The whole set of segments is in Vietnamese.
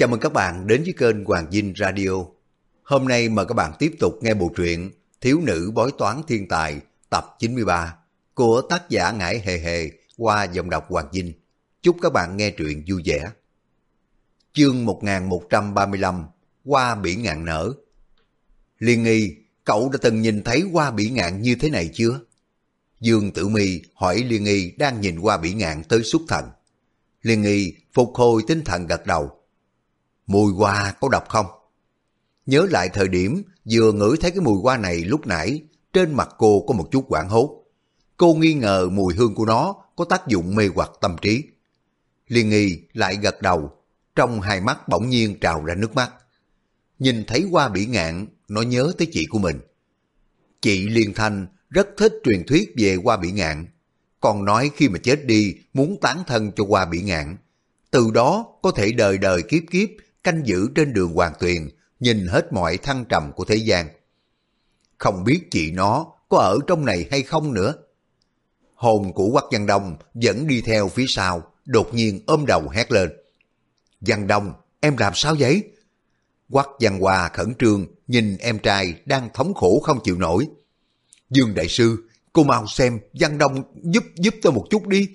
Chào mừng các bạn đến với kênh Hoàng Dinh Radio. Hôm nay mời các bạn tiếp tục nghe bộ truyện Thiếu nữ bói toán thiên tài tập 93 của tác giả Ngải Hề Hề qua giọng đọc Hoàng Dinh. Chúc các bạn nghe truyện vui vẻ. Chương 1135 Hoa bỉ ngạn nở Liên nghi, cậu đã từng nhìn thấy hoa bỉ ngạn như thế này chưa? Dương Tử Mi hỏi Liên nghi đang nhìn qua bỉ ngạn tới xuất thần. Liên nghi phục hồi tinh thần gật đầu. Mùi hoa có độc không? Nhớ lại thời điểm vừa ngửi thấy cái mùi hoa này lúc nãy, trên mặt cô có một chút quảng hốt. Cô nghi ngờ mùi hương của nó có tác dụng mê hoặc tâm trí. Liên nghi lại gật đầu, trong hai mắt bỗng nhiên trào ra nước mắt. Nhìn thấy hoa bỉ ngạn, nó nhớ tới chị của mình. Chị Liên Thanh rất thích truyền thuyết về hoa bỉ ngạn, còn nói khi mà chết đi muốn tán thân cho hoa bỉ ngạn. Từ đó có thể đời đời kiếp kiếp canh giữ trên đường hoàng tuyền, nhìn hết mọi thăng trầm của thế gian. Không biết chị nó có ở trong này hay không nữa. Hồn của Quắc Văn Đông vẫn đi theo phía sau, đột nhiên ôm đầu hét lên. Văn Đông, em làm sao vậy? Quắc Văn Hòa khẩn trương nhìn em trai đang thống khổ không chịu nổi. Dương Đại Sư, cô mau xem Văn Đông giúp giúp tôi một chút đi.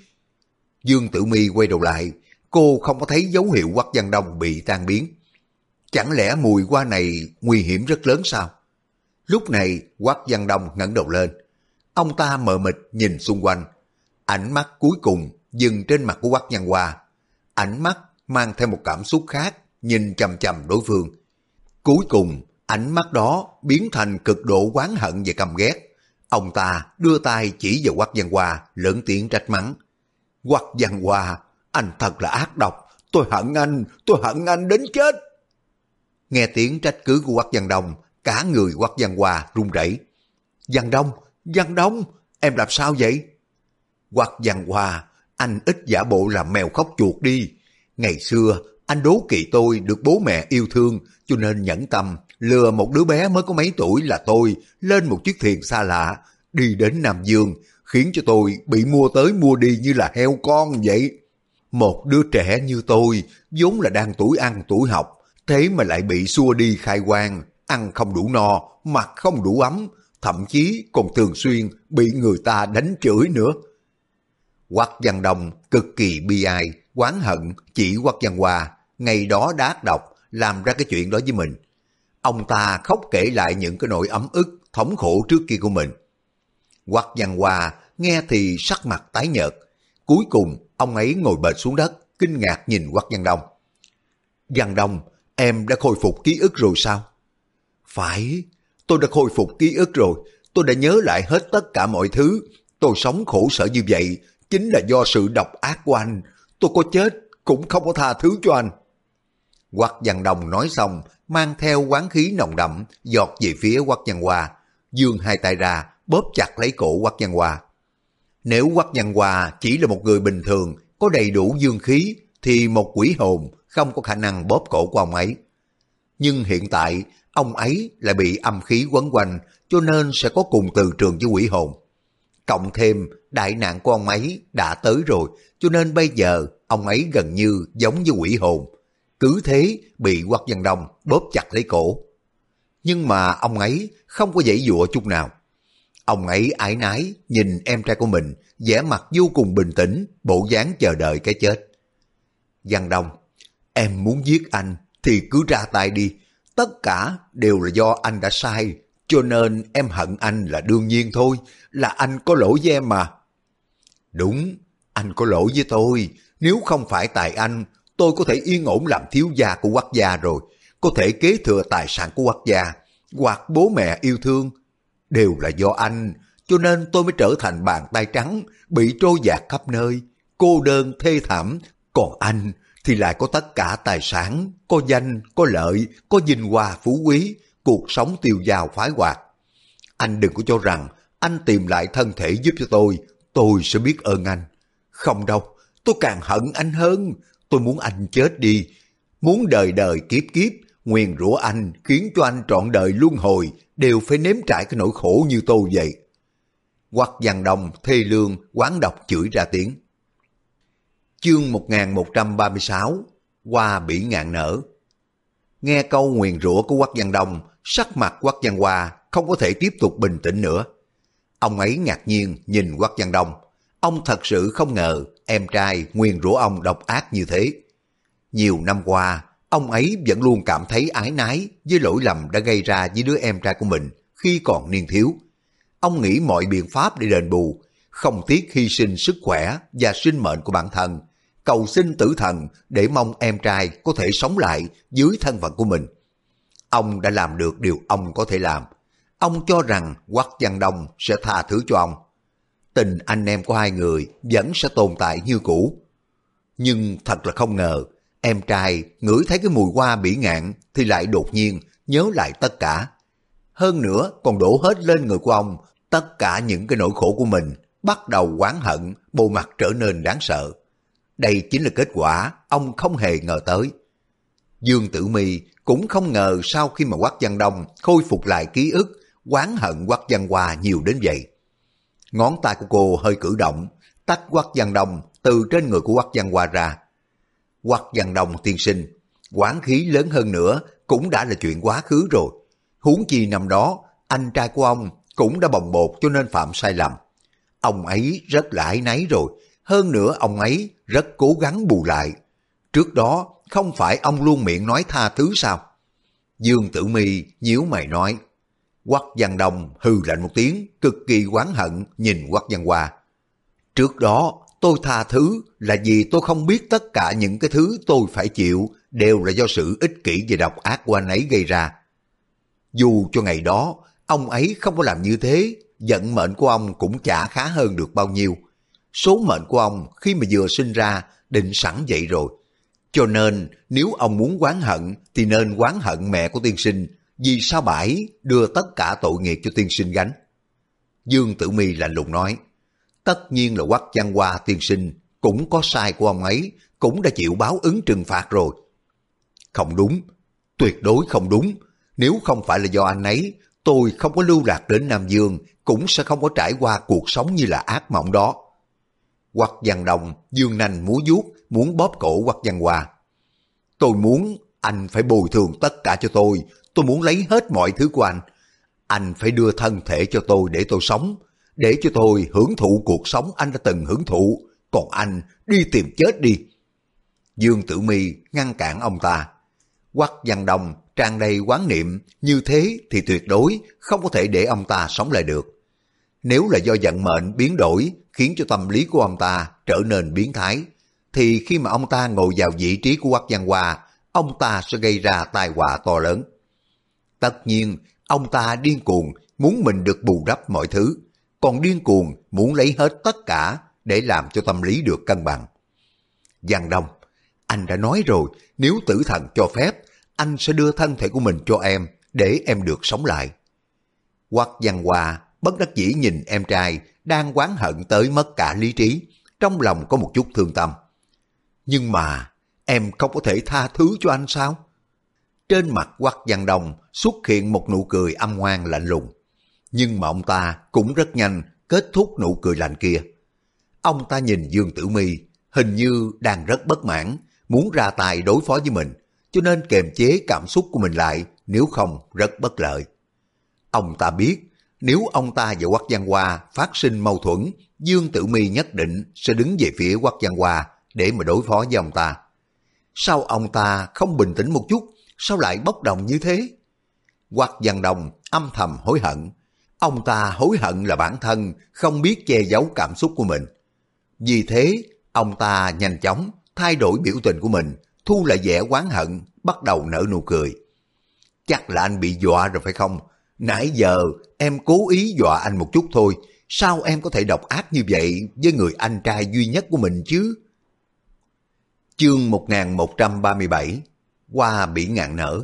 Dương Tử Mi quay đầu lại, cô không có thấy dấu hiệu Quắc Văn Đông bị tan biến. Chẳng lẽ mùi hoa này nguy hiểm rất lớn sao? Lúc này Quắc Văn Đông ngẩng đầu lên. Ông ta mờ mịt nhìn xung quanh. Ánh mắt cuối cùng dừng trên mặt của Quắc Văn Hoa. Ánh mắt mang theo một cảm xúc khác, nhìn chầm chầm đối phương. Cuối cùng, ánh mắt đó biến thành cực độ oán hận và căm ghét. Ông ta đưa tay chỉ vào Quắc Văn Hoa, lớn tiếng trách mắng. Quắc Văn Hoa, anh thật là ác độc, tôi hận anh, tôi hận anh đến chết. Nghe tiếng trách cứ của quách Văn Đông, cả người quách Văn hòa run rẩy. Văn Đông, Văn Đông, em làm sao vậy? quách Văn hòa, anh ít giả bộ làm mèo khóc chuột đi. Ngày xưa, anh đố kỵ tôi được bố mẹ yêu thương, cho nên nhẫn tâm, lừa một đứa bé mới có mấy tuổi là tôi lên một chiếc thuyền xa lạ, đi đến Nam Dương, khiến cho tôi bị mua tới mua đi như là heo con vậy. Một đứa trẻ như tôi, vốn là đang tuổi ăn tuổi học, thế mà lại bị xua đi khai quan, ăn không đủ no, mặc không đủ ấm, thậm chí còn thường xuyên bị người ta đánh chửi nữa. Quắc Văn Đông cực kỳ bi ai, oán hận chỉ Quắc Văn Hoa, ngày đó đát độc, làm ra cái chuyện đó với mình. Ông ta khóc kể lại những cái nỗi ấm ức, thống khổ trước kia của mình. Quắc Văn Hoa nghe thì sắc mặt tái nhợt. Cuối cùng, ông ấy ngồi bệt xuống đất, kinh ngạc nhìn Quách Văn Đông. Văn Đông, em đã khôi phục ký ức rồi sao? Phải, tôi đã khôi phục ký ức rồi. Tôi đã nhớ lại hết tất cả mọi thứ. Tôi sống khổ sở như vậy chính là do sự độc ác của anh. Tôi có chết cũng không có tha thứ cho anh. Quách Văn Đông nói xong, mang theo quán khí nồng đậm, giọt về phía Quách Văn Hoa, dương hai tay ra, bóp chặt lấy cổ Quách Văn Hoa. Nếu Quách Văn hòa chỉ là một người bình thường, có đầy đủ dương khí, thì một quỷ hồn không có khả năng bóp cổ của ông ấy. Nhưng hiện tại, ông ấy lại bị âm khí quấn quanh, cho nên sẽ có cùng từ trường với quỷ hồn. Cộng thêm, đại nạn của ông ấy đã tới rồi, cho nên bây giờ ông ấy gần như giống như quỷ hồn. Cứ thế bị Quách Văn Đông bóp chặt lấy cổ. Nhưng mà ông ấy không có dãy dụa chút nào. Ông ấy ái nái nhìn em trai của mình, vẻ mặt vô cùng bình tĩnh, bộ dáng chờ đợi cái chết. Văn Đông, em muốn giết anh thì cứ ra tay đi. Tất cả đều là do anh đã sai, cho nên em hận anh là đương nhiên thôi, là anh có lỗi với em mà. Đúng, anh có lỗi với tôi, nếu không phải tại anh, tôi có thể yên ổn làm thiếu gia của quốc gia rồi, có thể kế thừa tài sản của quốc gia, hoặc bố mẹ yêu thương. Đều là do anh, cho nên tôi mới trở thành bàn tay trắng, bị trôi dạt khắp nơi, cô đơn thê thảm, còn anh thì lại có tất cả tài sản, có danh, có lợi, có vinh hoa phú quý, cuộc sống tiêu dao phái hoạt. Anh đừng có cho rằng anh tìm lại thân thể giúp cho tôi, tôi sẽ biết ơn anh. Không đâu, tôi càng hận anh hơn, tôi muốn anh chết đi. Muốn đời đời kiếp kiếp, nguyền rủa anh khiến cho anh trọn đời luân hồi, đều phải nếm trải cái nỗi khổ như tôi vậy. Quắc Giang đồng, thê lương, quán độc chửi ra tiếng. Chương 1136 Hoa bỉ ngạn nở Nghe câu nguyền rủa của Quách Giang Đông, sắc mặt Quách Giang Hoa không có thể tiếp tục bình tĩnh nữa. Ông ấy ngạc nhiên nhìn Quách Giang Đông. Ông thật sự không ngờ em trai nguyền rủa ông độc ác như thế. Nhiều năm qua, ông ấy vẫn luôn cảm thấy ái nái với lỗi lầm đã gây ra với đứa em trai của mình khi còn niên thiếu. Ông nghĩ mọi biện pháp để đền bù, không tiếc hy sinh sức khỏe và sinh mệnh của bản thân, cầu xin tử thần để mong em trai có thể sống lại dưới thân phận của mình. Ông đã làm được điều ông có thể làm. Ông cho rằng Quách Văn Đông sẽ tha thứ cho ông. Tình anh em của hai người vẫn sẽ tồn tại như cũ. Nhưng thật là không ngờ, em trai ngửi thấy cái mùi hoa bỉ ngạn thì lại đột nhiên nhớ lại tất cả. Hơn nữa còn đổ hết lên người của ông tất cả những cái nỗi khổ của mình, bắt đầu oán hận, bộ mặt trở nên đáng sợ. Đây chính là kết quả ông không hề ngờ tới. Dương Tử Mi cũng không ngờ sau khi mà Quách Văn Đông khôi phục lại ký ức, oán hận Quách Văn Hoa nhiều đến vậy. Ngón tay của cô hơi cử động, tách Quách Văn Đông từ trên người của Quách Văn Hoa ra. Quách Văn Đông tiên sinh, quán khí lớn hơn nữa cũng đã là chuyện quá khứ rồi. Huống chi năm đó, anh trai của ông cũng đã bồng bột cho nên phạm sai lầm. Ông ấy rất là ái náy rồi, hơn nữa ông ấy rất cố gắng bù lại. Trước đó không phải ông luôn miệng nói tha thứ sao? Dương Tử Mi nhíu mày nói. Quắc Văn Đông hừ lạnh một tiếng, cực kỳ oán hận nhìn Quắc Văn Hoa. Trước đó tôi tha thứ là vì tôi không biết tất cả những cái thứ tôi phải chịu đều là do sự ích kỷ và độc ác của anh ấy gây ra. Dù cho ngày đó ông ấy không có làm như thế, vận mệnh của ông cũng chả khá hơn được bao nhiêu. Số mệnh của ông khi mà vừa sinh ra định sẵn vậy rồi. Cho nên nếu ông muốn quán hận thì nên quán hận mẹ của tiên sinh vì sao bãi đưa tất cả tội nghiệp cho tiên sinh gánh. Dương Tử Mi lạnh lùng nói, tất nhiên là quắc văn hoa tiên sinh cũng có sai của ông ấy, cũng đã chịu báo ứng trừng phạt rồi. Không đúng, tuyệt đối không đúng. Nếu không phải là do anh ấy, tôi không có lưu lạc đến Nam Dương, cũng sẽ không có trải qua cuộc sống như là ác mộng đó. Quắc văn đồng, dương nành múa vuốt, muốn bóp cổ quắc văn hoa. Tôi muốn anh phải bồi thường tất cả cho tôi, tôi muốn lấy hết mọi thứ của anh. Anh phải đưa thân thể cho tôi để tôi sống, để cho tôi hưởng thụ cuộc sống anh đã từng hưởng thụ, còn anh đi tìm chết đi. Dương Tử Mi ngăn cản ông ta. Quắc văn đồng tràn đầy quán niệm, như thế thì tuyệt đối không có thể để ông ta sống lại được. Nếu là do vận mệnh biến đổi khiến cho tâm lý của ông ta trở nên biến thái, thì khi mà ông ta ngồi vào vị trí của Quách Văn Hoa, ông ta sẽ gây ra tai họa to lớn. Tất nhiên, ông ta điên cuồng muốn mình được bù đắp mọi thứ, còn điên cuồng muốn lấy hết tất cả để làm cho tâm lý được cân bằng. Giang Đông, anh đã nói rồi, nếu tử thần cho phép, anh sẽ đưa thân thể của mình cho em để em được sống lại. Quách Giang Hoa bất đắc dĩ nhìn em trai đang quán hận tới mất cả lý trí, trong lòng có một chút thương tâm. Nhưng mà, em không có thể tha thứ cho anh sao? Trên mặt quắc văn đồng xuất hiện một nụ cười âm ngoan lạnh lùng. Nhưng mà ông ta cũng rất nhanh kết thúc nụ cười lạnh kia. Ông ta nhìn Dương Tử Mi hình như đang rất bất mãn, muốn ra tay đối phó với mình, cho nên kềm chế cảm xúc của mình lại, nếu không rất bất lợi. Ông ta biết nếu ông ta và Quách Giang Hoa phát sinh mâu thuẫn, Dương Tử Mi nhất định sẽ đứng về phía Quách Giang Hoa để mà đối phó với ông ta. Sao ông ta không bình tĩnh một chút, sao lại bốc đồng như thế? Quách Giang Đồng âm thầm hối hận. Ông ta hối hận là bản thân không biết che giấu cảm xúc của mình. Vì thế, ông ta nhanh chóng thay đổi biểu tình của mình, thu lại vẻ oán hận, bắt đầu nở nụ cười. Chắc là anh bị dọa rồi phải không? Nãy giờ em cố ý dọa anh một chút thôi, sao em có thể độc ác như vậy với người anh trai duy nhất của mình chứ? Chương 1137 Hoa bị ngạn nở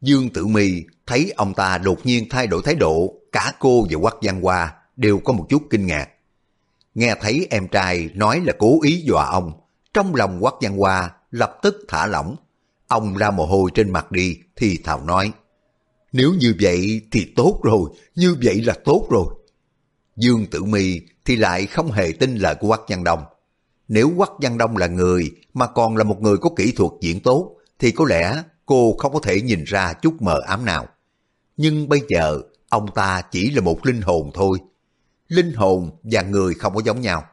Dương Tử Mi thấy ông ta đột nhiên thay đổi thái độ, cả cô và Quách Văn Hoa đều có một chút kinh ngạc. Nghe thấy em trai nói là cố ý dọa ông, trong lòng Quách Văn Hoa lập tức thả lỏng. Ông ra mồ hôi trên mặt đi thì thào nói. Nếu như vậy thì tốt rồi, như vậy là tốt rồi. Dương Tử Mi thì lại không hề tin lời của Quách Văn Đông. Nếu Quách Văn Đông là người mà còn là một người có kỹ thuật diễn tốt thì có lẽ cô không có thể nhìn ra chút mờ ám nào. Nhưng bây giờ, ông ta chỉ là một linh hồn thôi. Linh hồn và người không có giống nhau.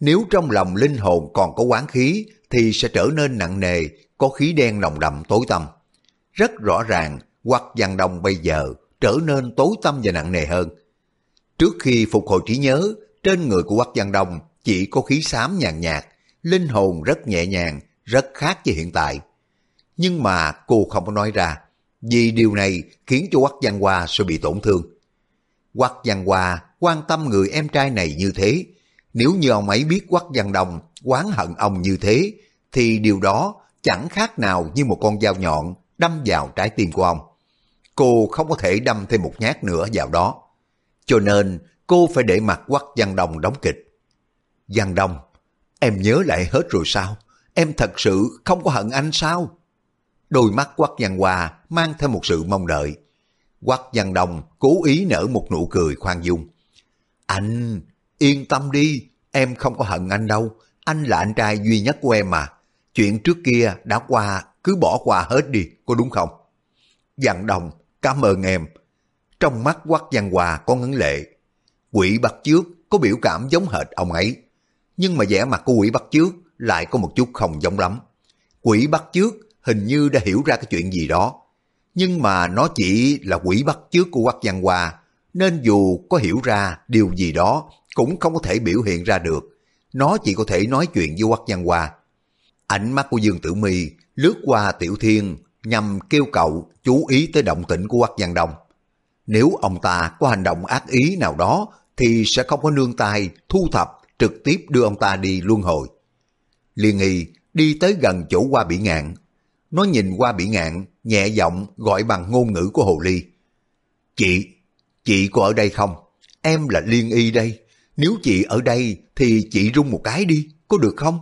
Nếu trong lòng linh hồn còn có quán khí thì sẽ trở nên nặng nề, có khí đen nồng đậm tối tăm. Rất rõ ràng, hoặc văn Đông bây giờ trở nên tối tăm và nặng nề hơn. Trước khi phục hồi trí nhớ, trên người của Quách văn Đông chỉ có khí xám nhàn nhạt, linh hồn rất nhẹ nhàng, rất khác với hiện tại. Nhưng mà cô không có nói ra, vì điều này khiến cho Quách văn Hoa sẽ bị tổn thương. Quách văn Hoa quan tâm người em trai này như thế, nếu như ông ấy biết Quách văn đồng oán hận ông như thế, thì điều đó chẳng khác nào như một con dao nhọn đâm vào trái tim của ông. Cô không có thể đâm thêm một nhát nữa vào đó. Cho nên cô phải để mặt Quách văn đồng đóng kịch. văn đồng, em nhớ lại hết rồi sao? Em thật sự không có hận anh sao? Đôi mắt Quách văn Hoa mang theo một sự mong đợi. Quách văn đồng cố ý nở một nụ cười khoan dung. Anh, yên tâm đi, em không có hận anh đâu. Anh là anh trai duy nhất của em mà. Chuyện trước kia đã qua, cứ bỏ qua hết đi, có đúng không? Văn đồng cảm ơn em. Trong mắt Quách văn Hoa có ngấn lệ. Quỷ bắt trước có biểu cảm giống hệt ông ấy. Nhưng mà vẻ mặt của quỷ bắt trước lại có một chút không giống lắm. Quỷ bắt trước hình như đã hiểu ra cái chuyện gì đó. Nhưng mà nó chỉ là quỷ bắt chước của Quách Văn Hoa, nên dù có hiểu ra điều gì đó cũng không có thể biểu hiện ra được. Nó chỉ có thể nói chuyện với Quách Văn Hoa. Ánh mắt của Dương Tử My lướt qua Tiểu Thiên nhằm kêu cậu chú ý tới động tĩnh của Quách Văn Đông. Nếu ông ta có hành động ác ý nào đó thì sẽ không có nương tay thu thập trực tiếp đưa ông ta đi luân hồi. Liên nghi đi tới gần chỗ qua bị ngạn. Nó nhìn qua bị ngạn, nhẹ giọng gọi bằng ngôn ngữ của Hồ Ly. Chị, chị có ở đây không? Em là Liên y đây. Nếu chị ở đây thì chị rung một cái đi, có được không?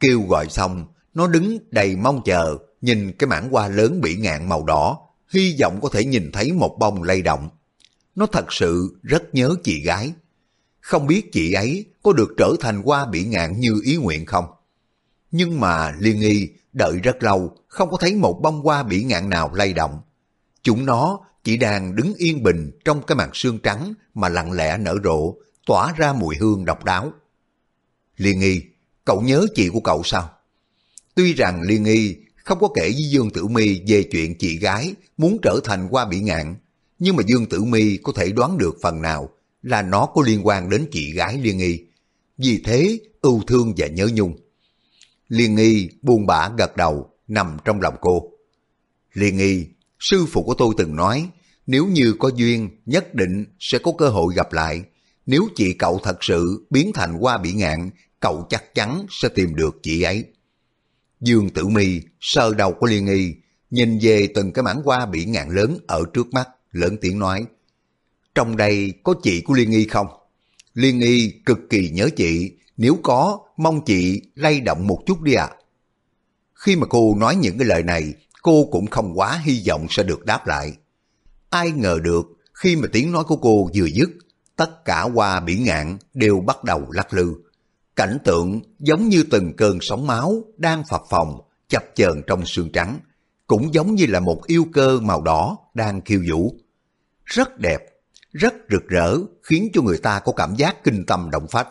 Kêu gọi xong, nó đứng đầy mong chờ, nhìn cái mảng hoa lớn bị ngạn màu đỏ, hy vọng có thể nhìn thấy một bông lay động. Nó thật sự rất nhớ chị gái. Không biết chị ấy có được trở thành hoa bị ngạn như ý nguyện không? Nhưng mà Liên Nghi đợi rất lâu không có thấy một bông hoa bị ngạn nào lay động. Chúng nó chỉ đang đứng yên bình trong cái màn sương trắng mà lặng lẽ nở rộ, tỏa ra mùi hương độc đáo. Liên Nghi, cậu nhớ chị của cậu sao? Tuy rằng Liên Nghi không có kể với Dương Tử Mi về chuyện chị gái muốn trở thành hoa bị ngạn, nhưng mà Dương Tử Mi có thể đoán được phần nào là nó có liên quan đến chị gái Liên Nghi. Vì thế, ưu thương và nhớ nhung. Liên Nghi buông bã gật đầu, nằm trong lòng cô. Liên Nghi, sư phụ của tôi từng nói, nếu như có duyên, nhất định sẽ có cơ hội gặp lại. Nếu chị cậu thật sự biến thành hoa bị ngạn, cậu chắc chắn sẽ tìm được chị ấy. Dương Tử Mi sờ đầu của Liên Nghi, nhìn về từng cái mảng hoa bị ngạn lớn ở trước mắt, lớn tiếng nói. Trong đây có chị của Liên Nghi không? Liên Nghi cực kỳ nhớ chị, nếu có, mong chị lay động một chút đi ạ. Khi mà cô nói những cái lời này, cô cũng không quá hy vọng sẽ được đáp lại. Ai ngờ được, khi mà tiếng nói của cô vừa dứt, tất cả hoa biển ngạn đều bắt đầu lắc lư. Cảnh tượng giống như từng cơn sóng máu đang phập phồng, chập chờn trong sương trắng, cũng giống như là một yêu cơ màu đỏ đang khiêu vũ. Rất đẹp, rất rực rỡ, khiến cho người ta có cảm giác kinh tâm động phách.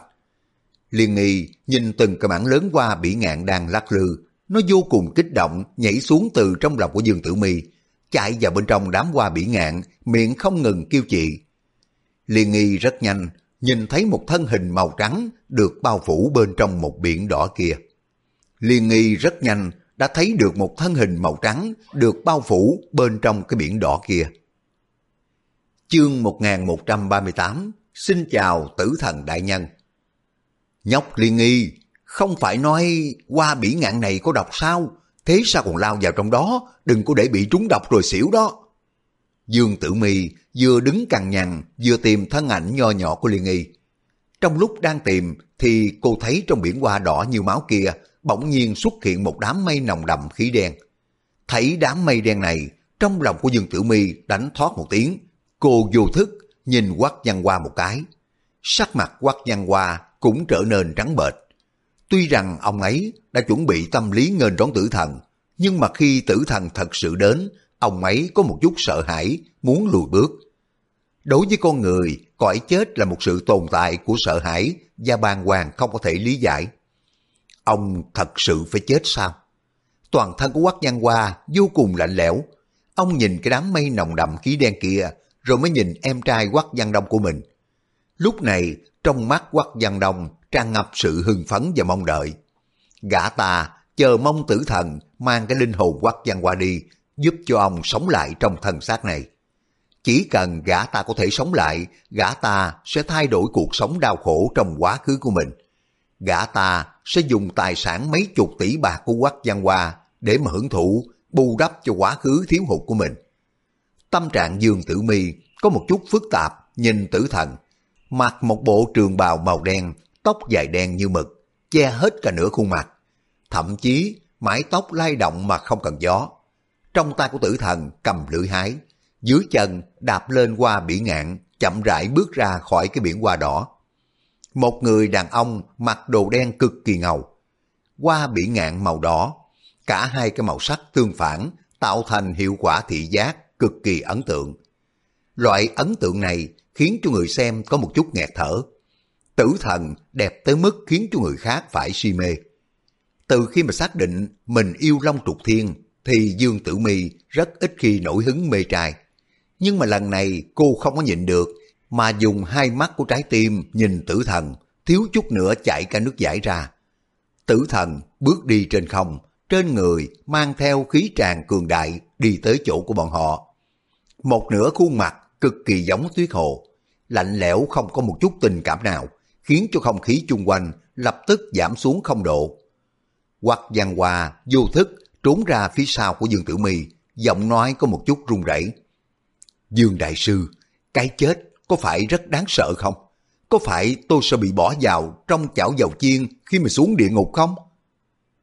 Liên nghi nhìn từng cái mảng lớn qua bỉ ngạn đang lắc lư, nó vô cùng kích động nhảy xuống từ trong lòng của Dương Tử Mi, chạy vào bên trong đám hoa bỉ ngạn, miệng không ngừng kêu chị. Liên nghi rất nhanh, nhìn thấy một thân hình màu trắng được bao phủ bên trong một biển đỏ kia. Liên nghi rất nhanh đã thấy được một thân hình màu trắng được bao phủ bên trong cái biển đỏ kia. Chương 1138 Xin chào tử thần đại nhân Nhóc liên nghi, không phải nói qua bỉ ngạn này có độc sao? Thế sao còn lao vào trong đó? Đừng có để bị trúng độc rồi xỉu đó. Dương Tử Mi vừa đứng cằn nhằn vừa tìm thân ảnh nho nhỏ của Liên Nghi. Trong lúc đang tìm thì cô thấy trong biển hoa đỏ như máu kia bỗng nhiên xuất hiện một đám mây nồng đậm khí đen. Thấy đám mây đen này, trong lòng của Dương Tử Mi đánh thoát một tiếng, cô vô thức nhìn Quách Văn Hoa một cái. Sắc mặt Quách Văn Hoa cũng trở nên trắng bệch. Tuy rằng ông ấy đã chuẩn bị tâm lý nghênh đón tử thần, Nhưng mà khi tử thần thật sự đến, ông ấy có một chút sợ hãi, muốn lùi bước. Đối với con người, cõi chết là một sự tồn tại của sợ hãi và bàng hoàng không có thể lý giải. Ông thật sự phải chết sao? Toàn thân của Quách Văn Hoa vô cùng lạnh lẽo. Ông nhìn cái đám mây nồng đậm khí đen kia, rồi mới nhìn em trai Quách Văn Đông của mình. Lúc này, trong mắt Quách Văn Đông tràn ngập sự hưng phấn và mong đợi. Gã ta chờ mong tử thần mang cái linh hồn Quách Văn qua đi, giúp cho ông sống lại trong thân xác này. Chỉ cần gã ta có thể sống lại, gã ta sẽ thay đổi cuộc sống đau khổ trong quá khứ của mình. Gã ta sẽ dùng tài sản mấy chục tỷ bạc của Quách Văn Hoa để mà hưởng thụ, bù đắp cho quá khứ thiếu hụt của mình. Tâm trạng Dương Tử Mi có một chút phức tạp, nhìn tử thần, mặc một bộ trường bào màu đen, tóc dài đen như mực, che hết cả nửa khuôn mặt. Thậm chí mái tóc lay động mà không cần gió. Trong tay của tử thần cầm lưỡi hái, dưới chân đạp lên qua biển ngạn, chậm rãi bước ra khỏi cái biển hoa đỏ. Một người đàn ông mặc đồ đen cực kỳ ngầu. Qua biển ngạn màu đỏ, cả hai cái màu sắc tương phản tạo thành hiệu quả thị giác cực kỳ ấn tượng. Loại ấn tượng này khiến cho người xem có một chút nghẹt thở. Tử thần đẹp tới mức khiến cho người khác phải si mê. Từ khi mà xác định mình yêu Long Trục Thiên thì Dương Tử Mi rất ít khi nổi hứng mê trai. Nhưng mà lần này cô không có nhịn được mà dùng hai mắt của trái tim nhìn tử thần, thiếu chút nữa chạy cả nước giải ra. Tử thần bước đi trên không, trên người mang theo khí tràn cường đại đi tới chỗ của bọn họ. Một nửa khuôn mặt cực kỳ giống tuyết hồ, lạnh lẽo không có một chút tình cảm nào, khiến cho không khí chung quanh lập tức giảm xuống không độ. Hoặc văn hòa vô thức trốn ra phía sau của Dương Tử Mi, giọng nói có một chút run rẩy. Dương Đại Sư, cái chết có phải rất đáng sợ không? Có phải tôi sẽ bị bỏ vào trong chảo dầu chiên khi mà xuống địa ngục không?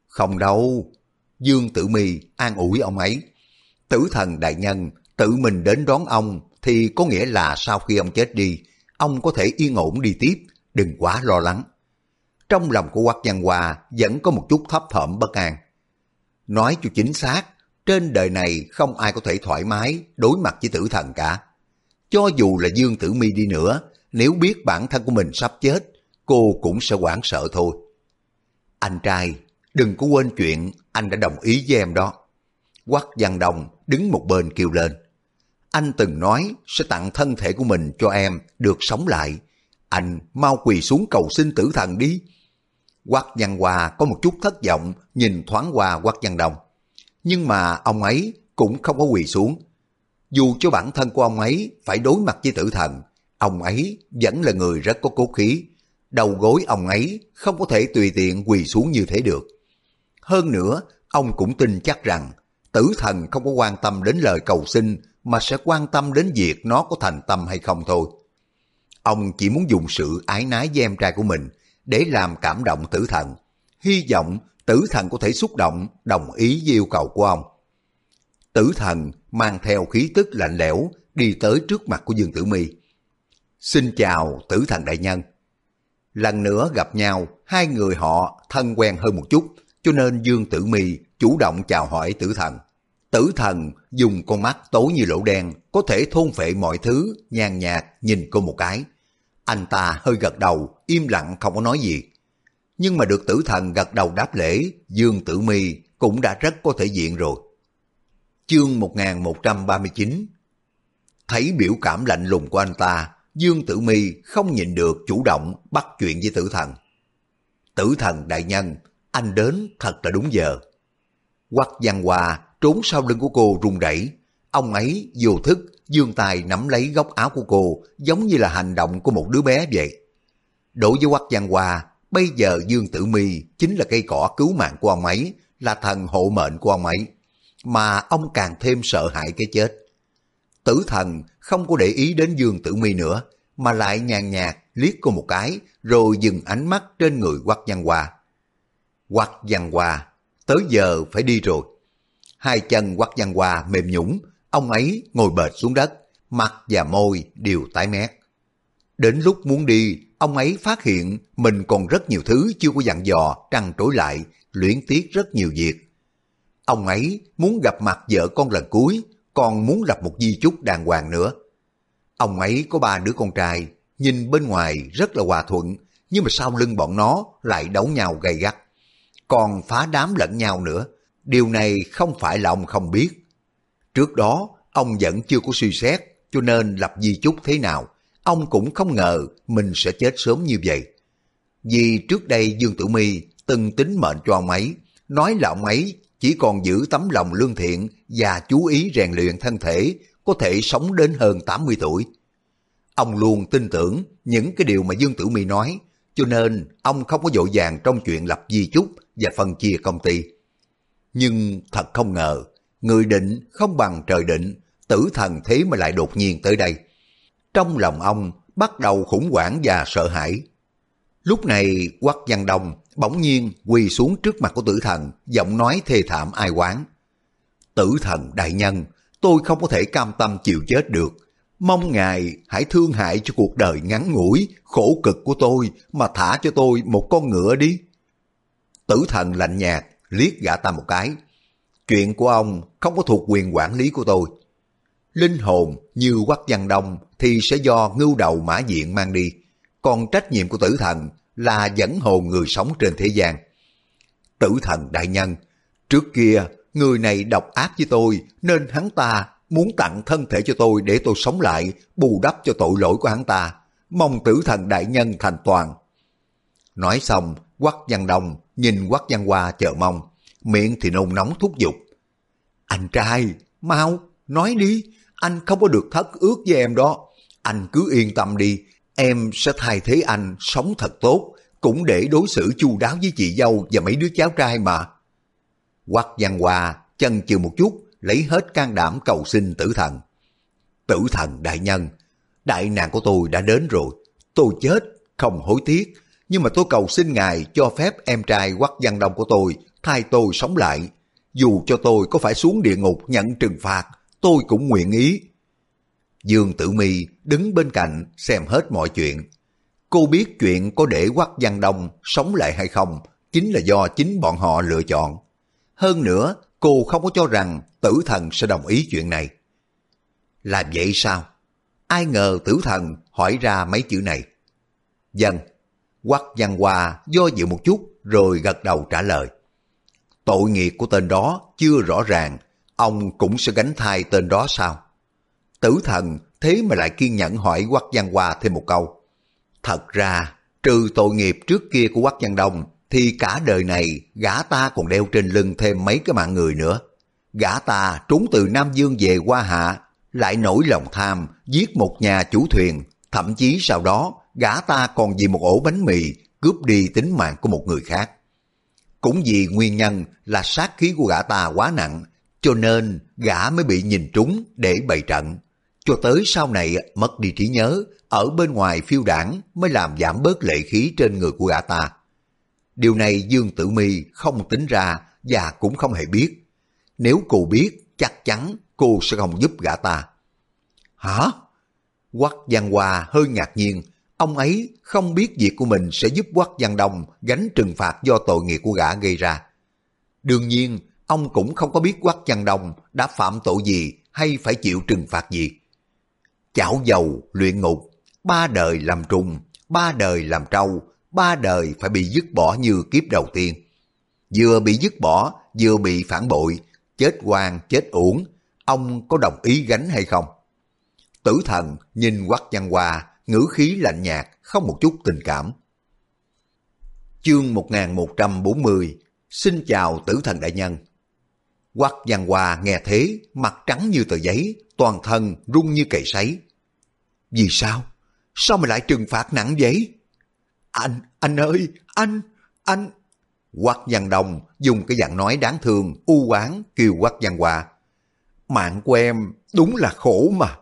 Không đâu. Dương Tử Mi an ủi ông ấy. Tử thần đại nhân tự mình đến đón ông thì có nghĩa là sau khi ông chết đi, ông có thể yên ổn đi tiếp, đừng quá lo lắng. Trong lòng của Quách Văn Hòa vẫn có một chút thấp thỏm bất an. Nói cho chính xác, trên đời này không ai có thể thoải mái đối mặt với tử thần cả. Cho dù là Dương Tử Mi đi nữa, nếu biết bản thân của mình sắp chết, cô cũng sẽ hoảng sợ thôi. Anh trai, đừng có quên chuyện anh đã đồng ý với em đó. Quách Văn Đồng đứng một bên kêu lên. Anh từng nói sẽ tặng thân thể của mình cho em được sống lại. Anh mau quỳ xuống cầu xin tử thần đi. Quắc Văn Hòa có một chút thất vọng nhìn thoáng qua Quắc Văn Đồng. Nhưng mà ông ấy cũng không có quỳ xuống. Dù cho bản thân của ông ấy phải đối mặt với tử thần, ông ấy vẫn là người rất có cốt khí. Đầu gối ông ấy không có thể tùy tiện quỳ xuống như thế được. Hơn nữa, ông cũng tin chắc rằng tử thần không có quan tâm đến lời cầu xin mà sẽ quan tâm đến việc nó có thành tâm hay không thôi. Ông chỉ muốn dùng sự ái nái với em trai của mình để làm cảm động tử thần. Hy vọng tử thần có thể xúc động, đồng ý với yêu cầu của ông. Tử thần mang theo khí tức lạnh lẽo đi tới trước mặt của Dương Tử Mi. Xin chào tử thần đại nhân. Lần nữa gặp nhau, hai người họ thân quen hơn một chút, cho nên Dương Tử Mi chủ động chào hỏi tử thần. Tử thần dùng con mắt tối như lỗ đen, có thể thôn phệ mọi thứ, nhàn nhạt nhìn cô một cái. Anh ta hơi gật đầu, im lặng không có nói gì. Nhưng mà được tử thần gật đầu đáp lễ, Dương Tử Mi cũng đã rất có thể diện rồi. Chương 1139 Thấy biểu cảm lạnh lùng của anh ta, Dương Tử Mi không nhịn được chủ động bắt chuyện với tử thần. Tử thần đại nhân, anh đến thật là đúng giờ. Quắc văn hòa trốn sau lưng của cô run rẩy, ông ấy vô thức dương tài nắm lấy góc áo của cô giống như là hành động của một đứa bé vậy. Đối với Quắc văn hòa, bây giờ Dương Tử Mi chính là cây cỏ cứu mạng của ông ấy, là thần hộ mệnh của ông ấy, mà ông càng thêm sợ hãi cái chết. Tử thần không có để ý đến Dương Tử Mi nữa, mà lại nhàn nhạt liếc cô một cái, rồi dừng ánh mắt trên người Quắc Văn Hoa. Quắc Văn Hoa, tới giờ phải đi rồi. Hai chân Quắc Văn Hoa mềm nhũng, ông ấy ngồi bệt xuống đất, mặt và môi đều tái mét. Đến lúc muốn đi, ông ấy phát hiện mình còn rất nhiều thứ chưa có dặn dò, trăng trối lại, luyến tiếc rất nhiều việc. ông ấy muốn gặp mặt vợ con lần cuối, còn muốn lập một di chúc đàng hoàng nữa. Ông ấy có ba đứa con trai, nhìn bên ngoài rất là hòa thuận, nhưng mà sau lưng bọn nó lại đấu nhau gay gắt. Còn phá đám lẫn nhau nữa, điều này không phải là ông không biết. Trước đó, ông vẫn chưa có suy xét, cho nên lập di chúc thế nào, ông cũng không ngờ mình sẽ chết sớm như vậy. Vì trước đây Dương Tử Mi từng tính mệnh cho ông ấy, nói là ông ấy chỉ còn giữ tấm lòng lương thiện và chú ý rèn luyện thân thể, có thể sống đến hơn 80 tuổi. Ông luôn tin tưởng những cái điều mà Dương Tử Mi nói, cho nên ông không có dội vàng trong chuyện lập di chúc và phân chia công ty. Nhưng thật không ngờ, người định không bằng trời định, tử thần thế mà lại đột nhiên tới đây. Trong lòng ông bắt đầu khủng hoảng và sợ hãi. Lúc này quắc văn đông bỗng nhiên quỳ xuống trước mặt của tử thần, giọng nói thê thảm ai quán. Tử thần đại nhân, tôi không có thể cam tâm chịu chết được. Mong ngài hãy thương hại cho cuộc đời ngắn ngủi, khổ cực của tôi mà thả cho tôi một con ngựa đi. Tử thần lạnh nhạt, liếc gã ta một cái. Chuyện của ông không có thuộc quyền quản lý của tôi. Linh hồn như quắc văn đông thì sẽ do ngưu đầu mã diện mang đi. Còn trách nhiệm của tử thần là dẫn hồn người sống trên thế gian. Tử thần đại nhân, trước kia người này độc ác với tôi nên hắn ta muốn tặng thân thể cho tôi để tôi sống lại, bù đắp cho tội lỗi của hắn ta. Mong tử thần đại nhân thành toàn. Nói xong, Quách văn đông nhìn Quách văn hoa chờ mong, miệng thì nôn nóng thúc giục. Anh trai, mau, nói đi, anh không có được thất ước với em đó. Anh cứ yên tâm đi, em sẽ thay thế anh sống thật tốt, cũng để đối xử chu đáo với chị dâu và mấy đứa cháu trai mà. Quách văn Hoa chân chừ một chút, lấy hết can đảm cầu xin tử thần. Tử thần đại nhân, đại nạn của tôi đã đến rồi, tôi chết, không hối tiếc, nhưng mà tôi cầu xin ngài cho phép em trai quắc văn đông của tôi thay tôi sống lại. Dù cho tôi có phải xuống địa ngục nhận trừng phạt, tôi cũng nguyện ý. Dương Tử Mi đứng bên cạnh xem hết mọi chuyện. Cô biết chuyện có để Quắc Văn Đông sống lại hay không chính là do chính bọn họ lựa chọn. Hơn nữa, cô không có cho rằng tử thần sẽ đồng ý chuyện này. Là vậy sao? Ai ngờ tử thần hỏi ra mấy chữ này. Dân, Quắc Văn Hoa do dự một chút rồi gật đầu trả lời. Tội nghiệp của tên đó chưa rõ ràng, ông cũng sẽ gánh thai tên đó sao? Tử thần thế mà lại kiên nhẫn hỏi Quắc Văn Hoa thêm một câu. Thật ra, trừ tội nghiệp trước kia của Quắc Văn Đông, thì cả đời này gã ta còn đeo trên lưng thêm mấy cái mạng người nữa. Gã ta trốn từ Nam Dương về qua Hạ, lại nổi lòng tham, giết một nhà chủ thuyền, thậm chí sau đó gã ta còn vì một ổ bánh mì cướp đi tính mạng của một người khác. Cũng vì nguyên nhân là sát khí của gã ta quá nặng, cho nên gã mới bị nhìn trúng để bày trận. Cho tới sau này mất đi trí nhớ, ở bên ngoài phiêu đảng mới làm giảm bớt lệ khí trên người của gã ta. Điều này Dương Tử Mi không tính ra và cũng không hề biết. Nếu cô biết, chắc chắn cô sẽ không giúp gã ta. Hả? Quắc Văn Hoa hơi ngạc nhiên, ông ấy không biết việc của mình sẽ giúp Quắc Văn Đông gánh trừng phạt do tội nghiệp của gã gây ra. Đương nhiên, ông cũng không có biết Quắc Văn Đông đã phạm tội gì hay phải chịu trừng phạt gì. Chảo dầu, luyện ngục, ba đời làm trùng, ba đời làm trâu, ba đời phải bị dứt bỏ như kiếp đầu tiên. Vừa bị dứt bỏ, vừa bị phản bội, chết quan, chết uổng, ông có đồng ý gánh hay không? Tử thần nhìn quắc văn hòa, ngữ khí lạnh nhạt, không một chút tình cảm. Chương 1140 Xin chào tử thần đại nhân Quắc văn hòa nghe thế, mặt trắng như tờ giấy, toàn thân rung như cầy sấy. Vì sao? Sao mà lại trừng phạt nặng vậy? Anh, anh ơi, anh, anh... Quắc Văn đồng dùng cái giọng nói đáng thương, u oán kêu Quắc Văn Hòa. Mạng của em đúng là khổ mà.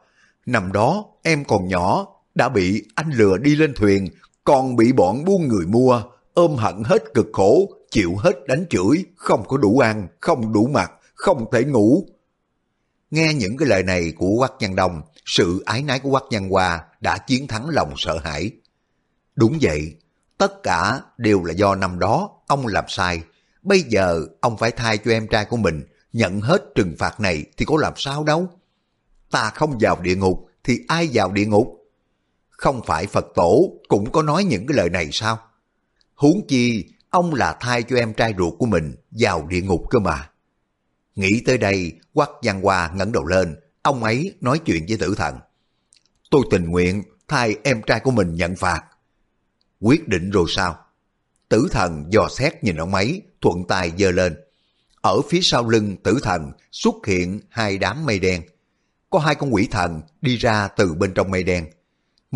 Năm đó em còn nhỏ, đã bị anh lừa đi lên thuyền, còn bị bọn buôn người mua, ôm hận hết cực khổ, chịu hết đánh chửi, không có đủ ăn, không đủ mặc, không thể ngủ. Nghe những cái lời này của quách nhân Đông, sự ái nái của quách nhân Hoa đã chiến thắng lòng sợ hãi. Đúng vậy, tất cả đều là do năm đó ông làm sai. Bây giờ ông phải thay cho em trai của mình nhận hết trừng phạt này thì có làm sao đâu. Ta không vào địa ngục thì ai vào địa ngục? Không phải Phật tổ cũng có nói những cái lời này sao? Huống chi, ông là thai cho em trai ruột của mình vào địa ngục cơ mà. Nghĩ tới đây, quắc văn hoa ngẩng đầu lên, ông ấy nói chuyện với tử thần. Tôi tình nguyện thay em trai của mình nhận phạt. Quyết định rồi sao? Tử thần dò xét nhìn ông ấy, thuận tay giơ lên. Ở phía sau lưng tử thần xuất hiện hai đám mây đen. Có hai con quỷ thần đi ra từ bên trong mây đen.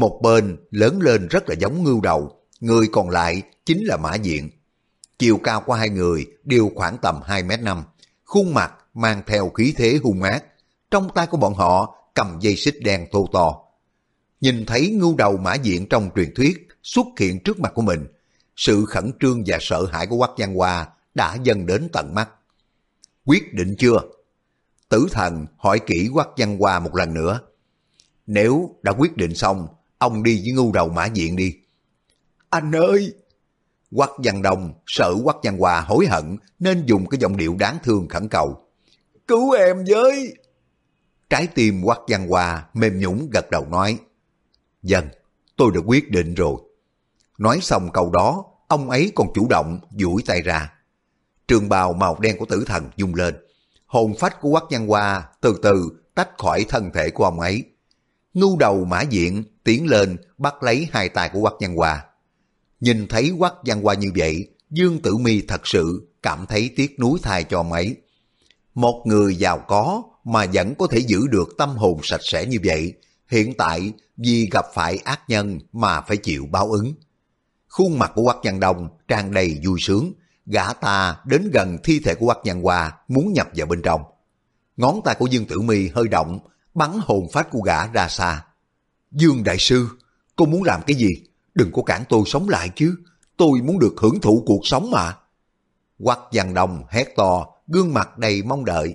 Một bên lớn lên rất là giống ngưu đầu, người còn lại chính là mã diện. Chiều cao của hai người đều khoảng tầm 2 mét năm, khuôn mặt mang theo khí thế hung ác. Trong tay của bọn họ cầm dây xích đen thô to. Nhìn thấy ngưu đầu mã diện trong truyền thuyết xuất hiện trước mặt của mình, sự khẩn trương và sợ hãi của Quách Văn Hoa đã dần đến tận mắt. Quyết định chưa? Tử thần hỏi kỹ Quách Văn Hoa một lần nữa. Nếu đã quyết định xong, ông đi với ngu đầu mã diện đi. Anh ơi! Quách Văn Đông sợ Quách Văn hòa hối hận nên dùng cái giọng điệu đáng thương khẩn cầu. Cứu em với! Trái tim Quách Văn hòa mềm nhũng gật đầu nói. Dân, tôi đã quyết định rồi. Nói xong câu đó, ông ấy còn chủ động duỗi tay ra. Trường bào màu đen của tử thần dung lên. Hồn phách của Quách Văn Hoa từ từ tách khỏi thân thể của ông ấy. Ngu đầu mã diện tiến lên bắt lấy hai tay của Quách Văn hòa Nhìn thấy Quách Văn hòa như vậy, Dương Tử Mi thật sự cảm thấy tiếc nuối thai cho ông ấy. Một người giàu có mà vẫn có thể giữ được tâm hồn sạch sẽ như vậy, hiện tại vì gặp phải ác nhân mà phải chịu báo ứng. Khuôn mặt của Quách Văn Đông tràn đầy vui sướng, gã ta đến gần thi thể của Quách Văn hòa muốn nhập vào bên trong. Ngón tay của Dương Tử Mi hơi động, bắn hồn phách của gã ra xa. Dương Đại Sư, cô muốn làm cái gì? Đừng có cản tôi sống lại chứ, tôi muốn được hưởng thụ cuộc sống mà. Quắc Văn đồng hét to, gương mặt đầy mong đợi.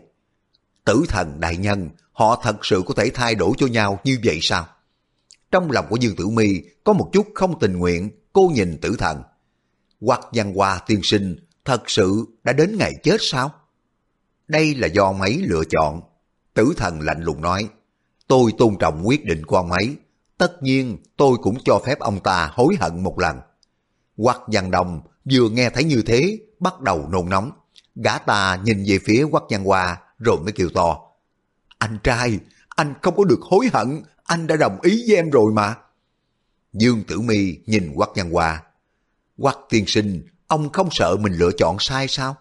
Tử thần đại nhân, họ thật sự có thể thay đổi cho nhau như vậy sao? Trong lòng của Dương Tử Mi có một chút không tình nguyện, cô nhìn tử thần. Quắc văn hoa tiên sinh thật sự đã đến ngày chết sao? Đây là do ông ấy lựa chọn. Tử thần lạnh lùng nói, tôi tôn trọng quyết định của ông ấy. Tất nhiên tôi cũng cho phép ông ta hối hận một lần. Quắc văn đồng vừa nghe thấy như thế, bắt đầu nôn nóng. Gã ta nhìn về phía quắc văn hoa rồi mới kêu to. Anh trai, anh không có được hối hận, anh đã đồng ý với em rồi mà. Dương Tử Mi nhìn Quách Văn Hoa. Quách tiên sinh, ông không sợ mình lựa chọn sai sao?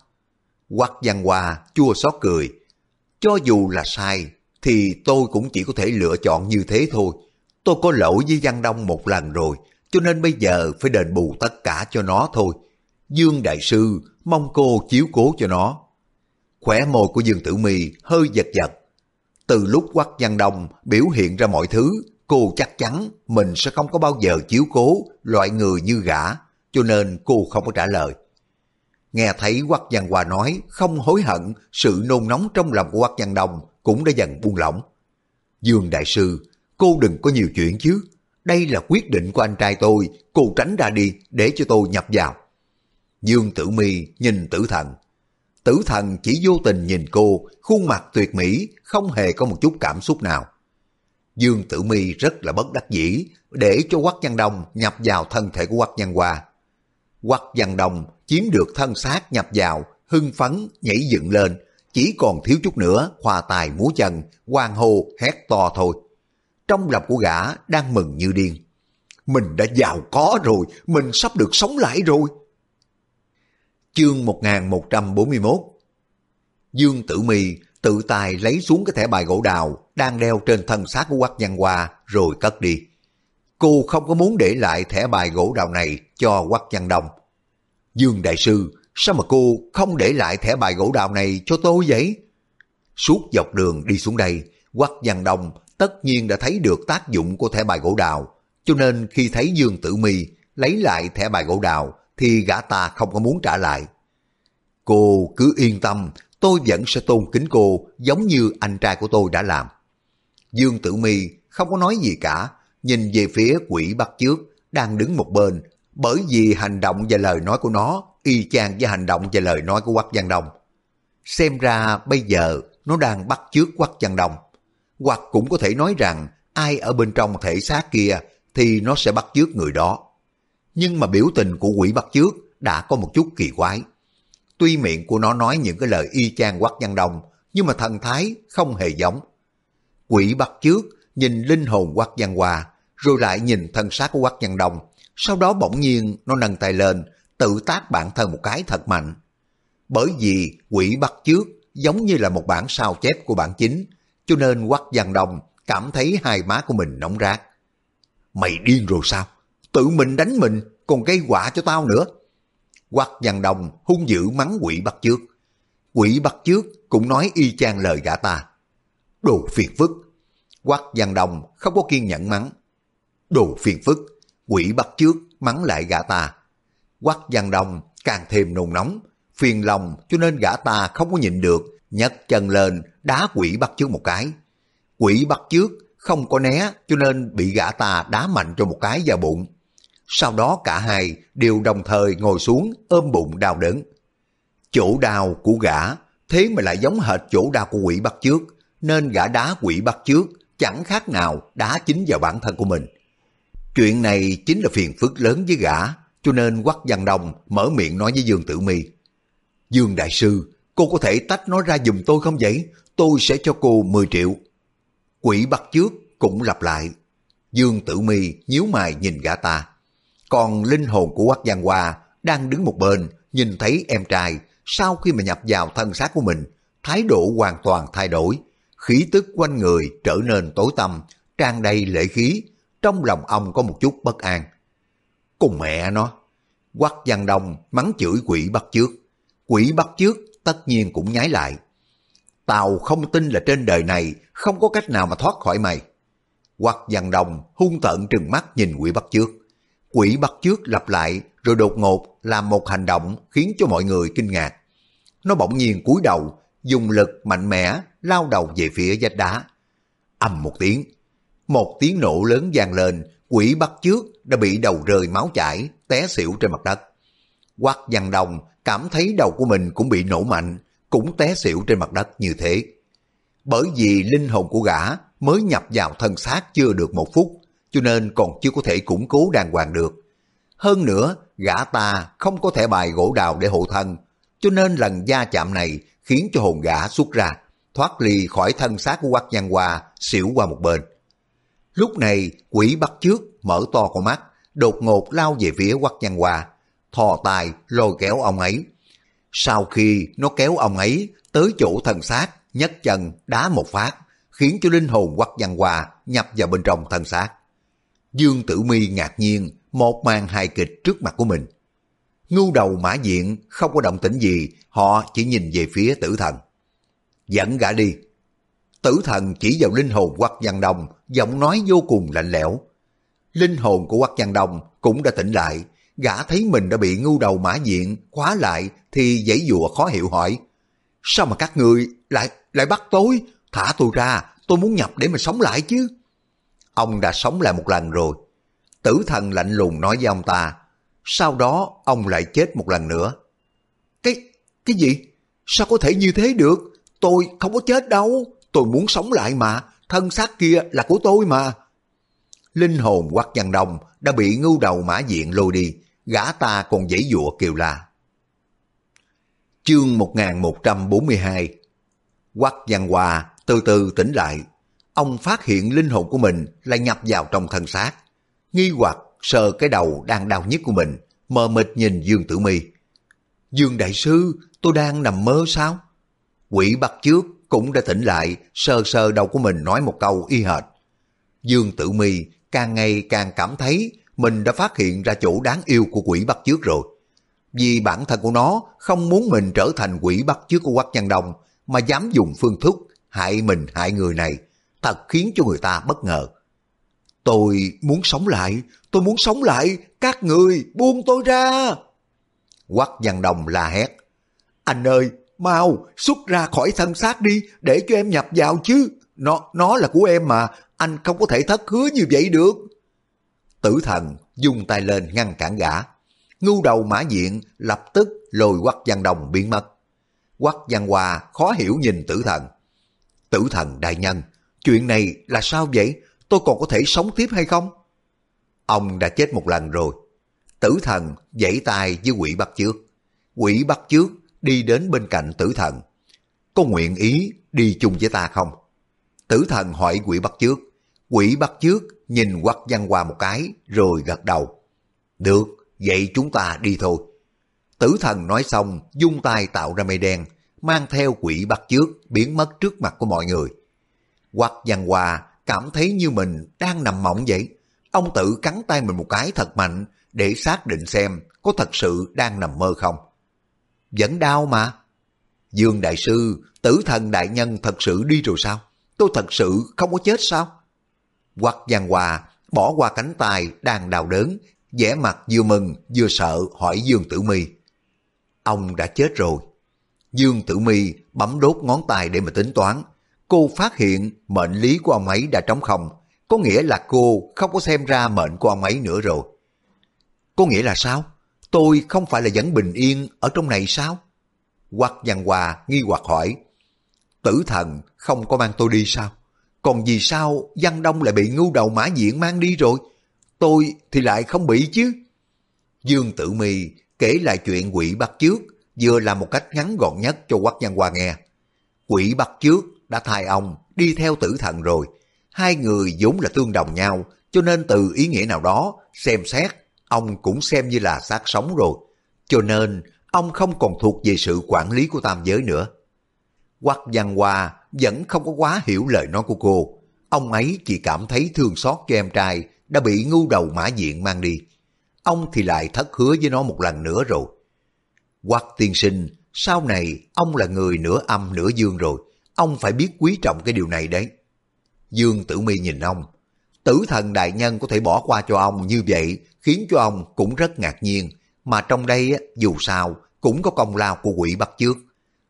Quách Văn Hoa chua xót cười. Cho dù là sai, thì tôi cũng chỉ có thể lựa chọn như thế thôi. Tôi có lỗi với Văn Đông một lần rồi, cho nên bây giờ phải đền bù tất cả cho nó thôi. Dương Đại Sư mong cô chiếu cố cho nó. Khỏe môi của Dương Tử Mi hơi giật giật. Từ lúc Quắc Văn Đông biểu hiện ra mọi thứ cô chắc chắn mình sẽ không có bao giờ chiếu cố loại người như gã, cho nên cô không có trả lời. Nghe thấy Quách Văn Hòa nói không hối hận, sự nôn nóng trong lòng của Quách Văn đồng cũng đã dần buông lỏng. Dương Đại Sư, cô đừng có nhiều chuyện chứ. Đây là quyết định của anh trai tôi, cô tránh ra đi để cho tôi nhập vào. Dương Tử Mi nhìn tử thần. Tử thần chỉ vô tình nhìn cô, khuôn mặt tuyệt mỹ, không hề có một chút cảm xúc nào. Dương Tử Mi rất là bất đắc dĩ để cho Quách Văn Đông nhập vào thân thể của Quách Văn Hoa. Quách Văn Đông chiếm được thân xác nhập vào, hưng phấn nhảy dựng lên, chỉ còn thiếu chút nữa hòa tài múa chân, quang hô hét to thôi. Trong lòng của gã đang mừng như điên. Mình đã giàu có rồi, mình sắp được sống lại rồi. Chương 1141 Dương Tử Mi tự tài lấy xuống cái thẻ bài gỗ đào đang đeo trên thân xác của Quách Văn Hoa rồi cất đi. Cô không có muốn để lại thẻ bài gỗ đào này cho Quách Văn Đông. Dương Đại Sư, sao mà cô không để lại thẻ bài gỗ đào này cho tôi vậy? Suốt dọc đường đi xuống đây, Quách Văn Đông tất nhiên đã thấy được tác dụng của thẻ bài gỗ đào, cho nên khi thấy Dương Tử Mi lấy lại thẻ bài gỗ đào thì gã ta không có muốn trả lại. Cô cứ yên tâm, tôi vẫn sẽ tôn kính cô giống như anh trai của tôi đã làm. Dương Tử Mi không có nói gì cả, nhìn về phía quỷ bắt trước, đang đứng một bên, bởi vì hành động và lời nói của nó y chang với hành động và lời nói của Quách Văn đồng xem ra bây giờ nó đang bắt chước Quách văn đồng Hoặc cũng có thể nói rằng ai ở bên trong thể xác kia thì nó sẽ bắt chước người đó. Nhưng mà biểu tình của quỷ bắt chước đã có một chút kỳ quái. Tuy miệng của nó nói những cái lời y chang Quách văn đồng nhưng mà thần thái không hề giống. Quỷ bắt chước nhìn linh hồn Quách văn hòa, rồi lại nhìn thân xác của Quách văn đồng sau đó bỗng nhiên nó nâng tay lên, tự tác bản thân một cái thật mạnh. Bởi vì quỷ bắt trước giống như là một bản sao chép của bản chính, cho nên quắc văn đồng cảm thấy hai má của mình nóng rát. Mày điên rồi sao? Tự mình đánh mình, còn gây quả cho tao nữa. Quắc văn đồng hung dữ mắng quỷ bắt trước Quỷ bắt trước cũng nói y chang lời gã ta. Đồ phiền phức. Quắc văn đồng không có kiên nhẫn mắng. Đồ phiền phức. Quỷ bắt trước mắng lại gã ta. Quắc văn đông càng thêm nôn nóng, phiền lòng cho nên gã ta không có nhịn được, nhấc chân lên đá quỷ bắt trước một cái. Quỷ bắt trước không có né cho nên bị gã ta đá mạnh cho một cái vào bụng. Sau đó cả hai đều đồng thời ngồi xuống ôm bụng đau đớn. Chỗ đau của gã thế mà lại giống hệt chỗ đau của quỷ bắt trước nên gã đá quỷ bắt trước chẳng khác nào đá chính vào bản thân của mình. Chuyện này chính là phiền phức lớn với gã cho nên quắc văn đông mở miệng nói với Dương Tử Mi Dương Đại Sư, cô có thể tách nó ra dùm tôi không vậy? Tôi sẽ cho cô 10 triệu. Quỷ bắt trước cũng lặp lại. Dương Tử Mi nhíu mày nhìn gã ta. Còn linh hồn của Quắc văn Hoa đang đứng một bên, nhìn thấy em trai sau khi mà nhập vào thân xác của mình, thái độ hoàn toàn thay đổi, khí tức quanh người trở nên tối tăm, tràn đầy lễ khí, trong lòng ông có một chút bất an. Cùng mẹ nó, Quắc Văn Đông mắng chửi quỷ bắt trước, quỷ bắt trước tất nhiên cũng nhái lại. Tao không tin là trên đời này không có cách nào mà thoát khỏi mày. Quắc Văn đồng hung tợn trừng mắt nhìn quỷ bắt trước. Quỷ bắt trước lặp lại rồi đột ngột làm một hành động khiến cho mọi người kinh ngạc. Nó bỗng nhiên cúi đầu, dùng lực mạnh mẽ lao đầu về phía vách đá. ầm một tiếng, một tiếng nổ lớn vang lên, quỷ bắt trước đã bị đầu rơi máu chảy, té xỉu trên mặt đất. Quắc văn đồng cảm thấy đầu của mình cũng bị nổ mạnh, cũng té xỉu trên mặt đất như thế. Bởi vì linh hồn của gã mới nhập vào thân xác chưa được một phút, cho nên còn chưa có thể củng cố đàng hoàng được. Hơn nữa, gã ta không có thể bài gỗ đào để hộ thân, cho nên lần gia chạm này khiến cho hồn gã xuất ra, thoát ly khỏi thân xác của quắc văn hoa, xỉu qua một bên. Lúc này, quỷ bắt trước, mở to con mắt, đột ngột lao về phía quắc văn hòa thò tài lôi kéo ông ấy. Sau khi nó kéo ông ấy tới chỗ thần xác, nhấc chân đá một phát, khiến cho linh hồn quắc văn hòa nhập vào bên trong thần xác. Dương Tử Mi ngạc nhiên, một màn hài kịch trước mặt của mình. Ngu đầu mã diện không có động tĩnh gì, họ chỉ nhìn về phía tử thần. Dẫn gã đi. Tử thần chỉ vào linh hồn quắc văn đồng giọng nói vô cùng lạnh lẽo. Linh hồn của quắc văn đồng cũng đã tỉnh lại, gã thấy mình đã bị ngu đầu mã diện khóa lại thì dãy dùa khó hiểu hỏi. Sao mà các người lại lại bắt tôi? Thả tôi ra, tôi muốn nhập để mà sống lại chứ. Ông đã sống lại một lần rồi. Tử thần lạnh lùng nói với ông ta. Sau đó ông lại chết một lần nữa. Cái, cái gì? Sao có thể như thế được? Tôi không có chết đâu. Tôi muốn sống lại mà. Thân xác kia là của tôi mà. Linh hồn quắc văn đồng đã bị ngưu đầu mã diện lôi đi. Gã ta còn dãy dụa kêu la. Chương 1142 Quắc văn hòa từ từ tỉnh lại. Ông phát hiện linh hồn của mình lại nhập vào trong thân xác. Nghi hoặc sờ cái đầu đang đau nhức của mình, mờ mịt nhìn Dương Tử Mi. Dương Đại Sư, tôi đang nằm mơ sao? Quỷ bắt trước cũng đã tỉnh lại, sờ sờ đầu của mình nói một câu y hệt. Dương Tử Mi càng ngày càng cảm thấy mình đã phát hiện ra chỗ đáng yêu của quỷ bắt trước rồi. Vì bản thân của nó không muốn mình trở thành quỷ bắt trước của quắc nhân đông, mà dám dùng phương thức hại mình hại người này, thật khiến cho người ta bất ngờ. Tôi muốn sống lại, tôi muốn sống lại, các người buông tôi ra. Quắc văn đồng la hét. Anh ơi, mau xuất ra khỏi thân xác đi để cho em nhập vào chứ. Nó, nó là của em mà, anh không có thể thất hứa như vậy được. Tử thần dùng tay lên ngăn cản gã. Ngu đầu mã diện lập tức lôi quắc văn đồng biến mất. Quắc Văn hòa khó hiểu nhìn tử thần. Tử thần đại nhân, chuyện này là sao vậy? Tôi còn có thể sống tiếp hay không? Ông đã chết một lần rồi. Tử thần dãy tay với quỷ bắt trước. Quỷ bắt trước đi đến bên cạnh tử thần. Có nguyện ý đi chung với ta không? Tử thần hỏi quỷ bắt trước. Quỷ bắt trước nhìn quắc văn hoa một cái rồi gật đầu. Được, vậy chúng ta đi thôi. Tử thần nói xong dung tay tạo ra mây đen mang theo quỷ bắt trước biến mất trước mặt của mọi người. Quắc văn hòa cảm thấy như mình đang nằm mộng vậy. Ông tự cắn tay mình một cái thật mạnh để xác định xem có thật sự đang nằm mơ không. Vẫn đau mà. Dương Đại Sư, tử thần đại nhân thật sự đi rồi sao? Tôi thật sự không có chết sao? Quắc Giang Hòa bỏ qua cánh tay đang đào đớn, vẻ mặt vừa mừng vừa sợ hỏi Dương Tử Mi. Ông đã chết rồi. Dương Tử Mi bấm đốt ngón tay để mà tính toán. Cô phát hiện mệnh lý của ông ấy đã trống không, có nghĩa là cô không có xem ra mệnh của ông ấy nữa rồi. Có nghĩa là sao? Tôi không phải là vẫn bình yên ở trong này sao? Quắc Văn Hòa nghi hoặc hỏi. Tử thần không có mang tôi đi sao? Còn vì sao Văn Đông lại bị ngu đầu mã diện mang đi rồi? Tôi thì lại không bị chứ. Dương Tử Mi kể lại chuyện quỷ bắt trước, vừa là một cách ngắn gọn nhất cho Quắc Văn Hoa nghe. Quỷ bắt trước đã thay ông đi theo tử thần rồi. Hai người vốn là tương đồng nhau, cho nên từ ý nghĩa nào đó, xem xét, ông cũng xem như là xác sống rồi. Cho nên, ông không còn thuộc về sự quản lý của tam giới nữa. Quắc Văn Hoa vẫn không có quá hiểu lời nói của cô. Ông ấy chỉ cảm thấy thương xót cho em trai đã bị ngu đầu mã diện mang đi. Ông thì lại thất hứa với nó một lần nữa rồi. Quắc tiên sinh, sau này ông là người nửa âm nửa dương rồi. Ông phải biết quý trọng cái điều này đấy. Dương Tử Mi nhìn ông. Tử thần đại nhân có thể bỏ qua cho ông như vậy khiến cho ông cũng rất ngạc nhiên. Mà trong đây dù sao cũng có công lao của quỷ bắt trước.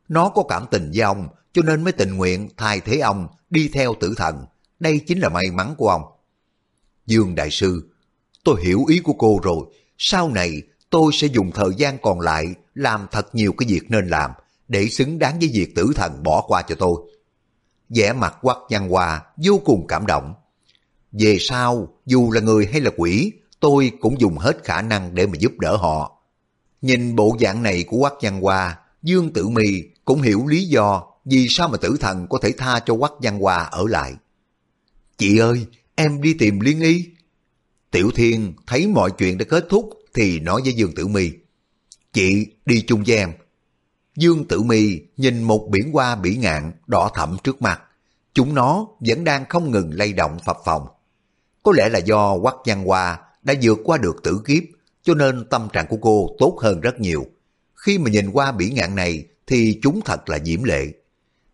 Nó có cảm tình với ông cho nên mới tình nguyện thay thế ông đi theo tử thần. Đây chính là may mắn của ông. Dương Đại Sư, tôi hiểu ý của cô rồi. Sau này tôi sẽ dùng thời gian còn lại làm thật nhiều cái việc nên làm để xứng đáng với việc tử thần bỏ qua cho tôi. vẻ mặt quắc nhăn hòa vô cùng cảm động. Về sau, dù là người hay là quỷ, tôi cũng dùng hết khả năng để mà giúp đỡ họ. Nhìn bộ dạng này của quắc văn hòa, Dương Tử Mi cũng hiểu lý do vì sao mà tử thần có thể tha cho quắc văn hòa ở lại. Chị ơi, em đi tìm Liên Y. Tiểu Thiên thấy mọi chuyện đã kết thúc thì nói với Dương Tử Mi. Chị đi chung với em. Dương Tử Mi nhìn một biển hoa bỉ ngạn đỏ thẫm trước mặt. Chúng nó vẫn đang không ngừng lay động phập phồng. Có lẽ là do quắc văn hoa đã vượt qua được tử kiếp cho nên tâm trạng của cô tốt hơn rất nhiều. Khi mà nhìn qua bỉ ngạn này thì chúng thật là diễm lệ.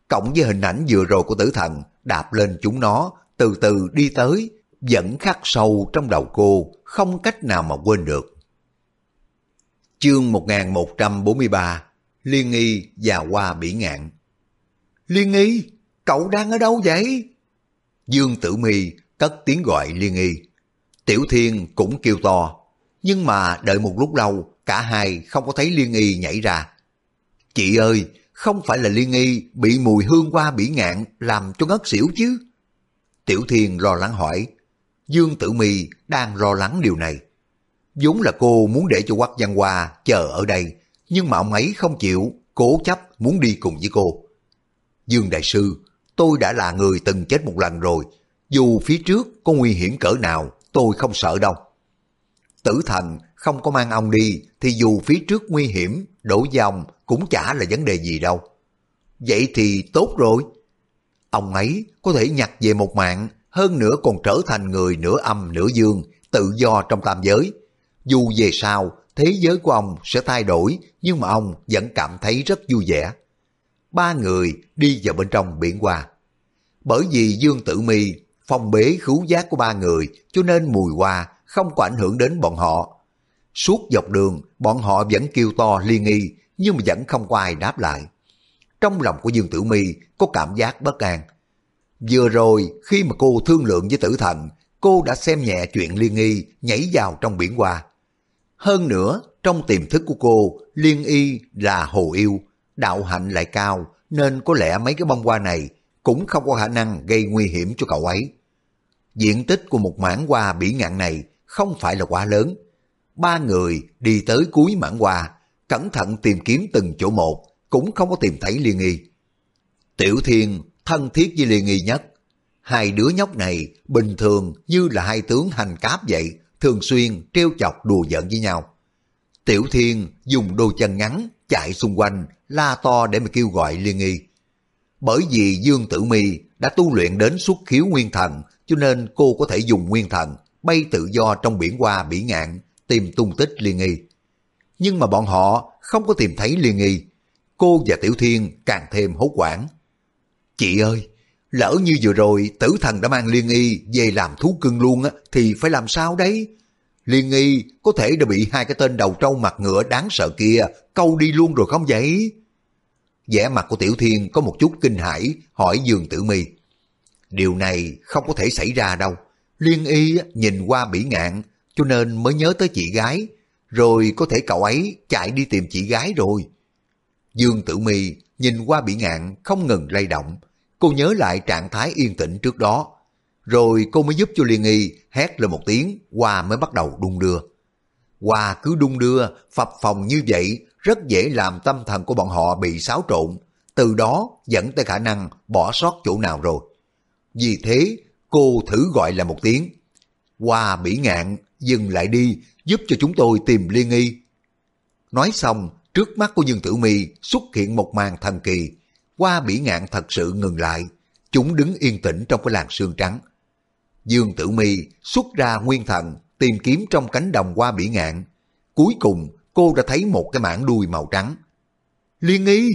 Cộng với hình ảnh vừa rồi của tử thần đạp lên chúng nó từ từ đi tới vẫn khắc sâu trong đầu cô không cách nào mà quên được. Chương 1143 Liên nghi và hoa bỉ ngạn Liên nghi, cậu đang ở đâu vậy? Dương Tử Mi cất tiếng gọi Liên nghi. Tiểu Thiên cũng kêu to, nhưng mà đợi một lúc lâu, cả hai không có thấy Liên nghi nhảy ra. Chị ơi, không phải là Liên nghi bị mùi hương qua bỉ ngạn làm cho ngất xỉu chứ? Tiểu Thiên lo lắng hỏi. Dương Tử Mi đang lo lắng điều này vốn là cô muốn để cho Quách Văn Hoa chờ ở đây, nhưng mà ông ấy không chịu, cố chấp muốn đi cùng với cô. Dương Đại Sư, tôi đã là người từng chết một lần rồi, dù phía trước có nguy hiểm cỡ nào, tôi không sợ đâu. Tử thần không có mang ông đi, thì dù phía trước nguy hiểm, đổ dòng cũng chả là vấn đề gì đâu. Vậy thì tốt rồi. Ông ấy có thể nhặt về một mạng, hơn nữa còn trở thành người nửa âm nửa dương, tự do trong tam giới, dù về sau, thế giới của ông sẽ thay đổi, nhưng mà ông vẫn cảm thấy rất vui vẻ. Ba người đi vào bên trong biển hoa. Bởi vì Dương Tử Mi phòng bế khứu giác của ba người, cho nên mùi hoa không có ảnh hưởng đến bọn họ. Suốt dọc đường, bọn họ vẫn kêu to liên nghi, nhưng mà vẫn không có ai đáp lại. Trong lòng của Dương Tử Mi có cảm giác bất an. Vừa rồi, khi mà cô thương lượng với tử thần, cô đã xem nhẹ chuyện liên nghi nhảy vào trong biển hoa. Hơn nữa, trong tiềm thức của cô, Liên Y là hồ yêu, đạo hạnh lại cao, nên có lẽ mấy cái bông hoa này cũng không có khả năng gây nguy hiểm cho cậu ấy. Diện tích của một mảng hoa bỉ ngạn này không phải là quá lớn. Ba người đi tới cuối mảng hoa, cẩn thận tìm kiếm từng chỗ một, cũng không có tìm thấy Liên Nghi. Tiểu Thiên thân thiết với Liên Nghi nhất. Hai đứa nhóc này bình thường như là hai tướng hành cáp vậy, thường xuyên trêu chọc đùa giỡn với nhau. Tiểu Thiên dùng đôi chân ngắn chạy xung quanh, la to để mà kêu gọi Liên Nghi. Bởi vì Dương Tử Mi đã tu luyện đến xuất khiếu nguyên thần, cho nên cô có thể dùng nguyên thần bay tự do trong biển hoa bỉ ngạn tìm tung tích Liên Nghi. Nhưng mà bọn họ không có tìm thấy Liên Nghi. Cô và Tiểu Thiên càng thêm hốt quản. Chị ơi, lỡ như vừa rồi tử thần đã mang Liên Nghi về làm thú cưng luôn á, thì phải làm sao đấy? Liên Nghi có thể đã bị hai cái tên đầu trâu mặt ngựa đáng sợ kia câu đi luôn rồi không vậy? vẻ mặt của Tiểu Thiên có một chút kinh hãi hỏi Dương Tử Mi. Điều này không có thể xảy ra đâu. Liên y nhìn qua bỉ ngạn cho nên mới nhớ tới chị gái, rồi có thể cậu ấy chạy đi tìm chị gái rồi. Dương Tử Mi nhìn qua bỉ ngạn không ngừng lay động, cô nhớ lại trạng thái yên tĩnh trước đó, rồi cô mới giúp cho Liên Y hét lên một tiếng, Hoa mới bắt đầu đung đưa. Hoa cứ đung đưa, phập phòng như vậy, rất dễ làm tâm thần của bọn họ bị xáo trộn, từ đó dẫn tới khả năng bỏ sót chỗ nào rồi. Vì thế, cô thử gọi là một tiếng. Hoa bỉ ngạn, dừng lại đi, giúp cho chúng tôi tìm liên y. Nói xong, trước mắt của Dương Tử Mi xuất hiện một màn thần kỳ. Hoa bỉ ngạn thật sự ngừng lại. Chúng đứng yên tĩnh trong cái làn sương trắng. Dương Tử Mi xuất ra nguyên thần tìm kiếm trong cánh đồng hoa bỉ ngạn. Cuối cùng cô đã thấy một cái mảng đuôi màu trắng. Liên nghi!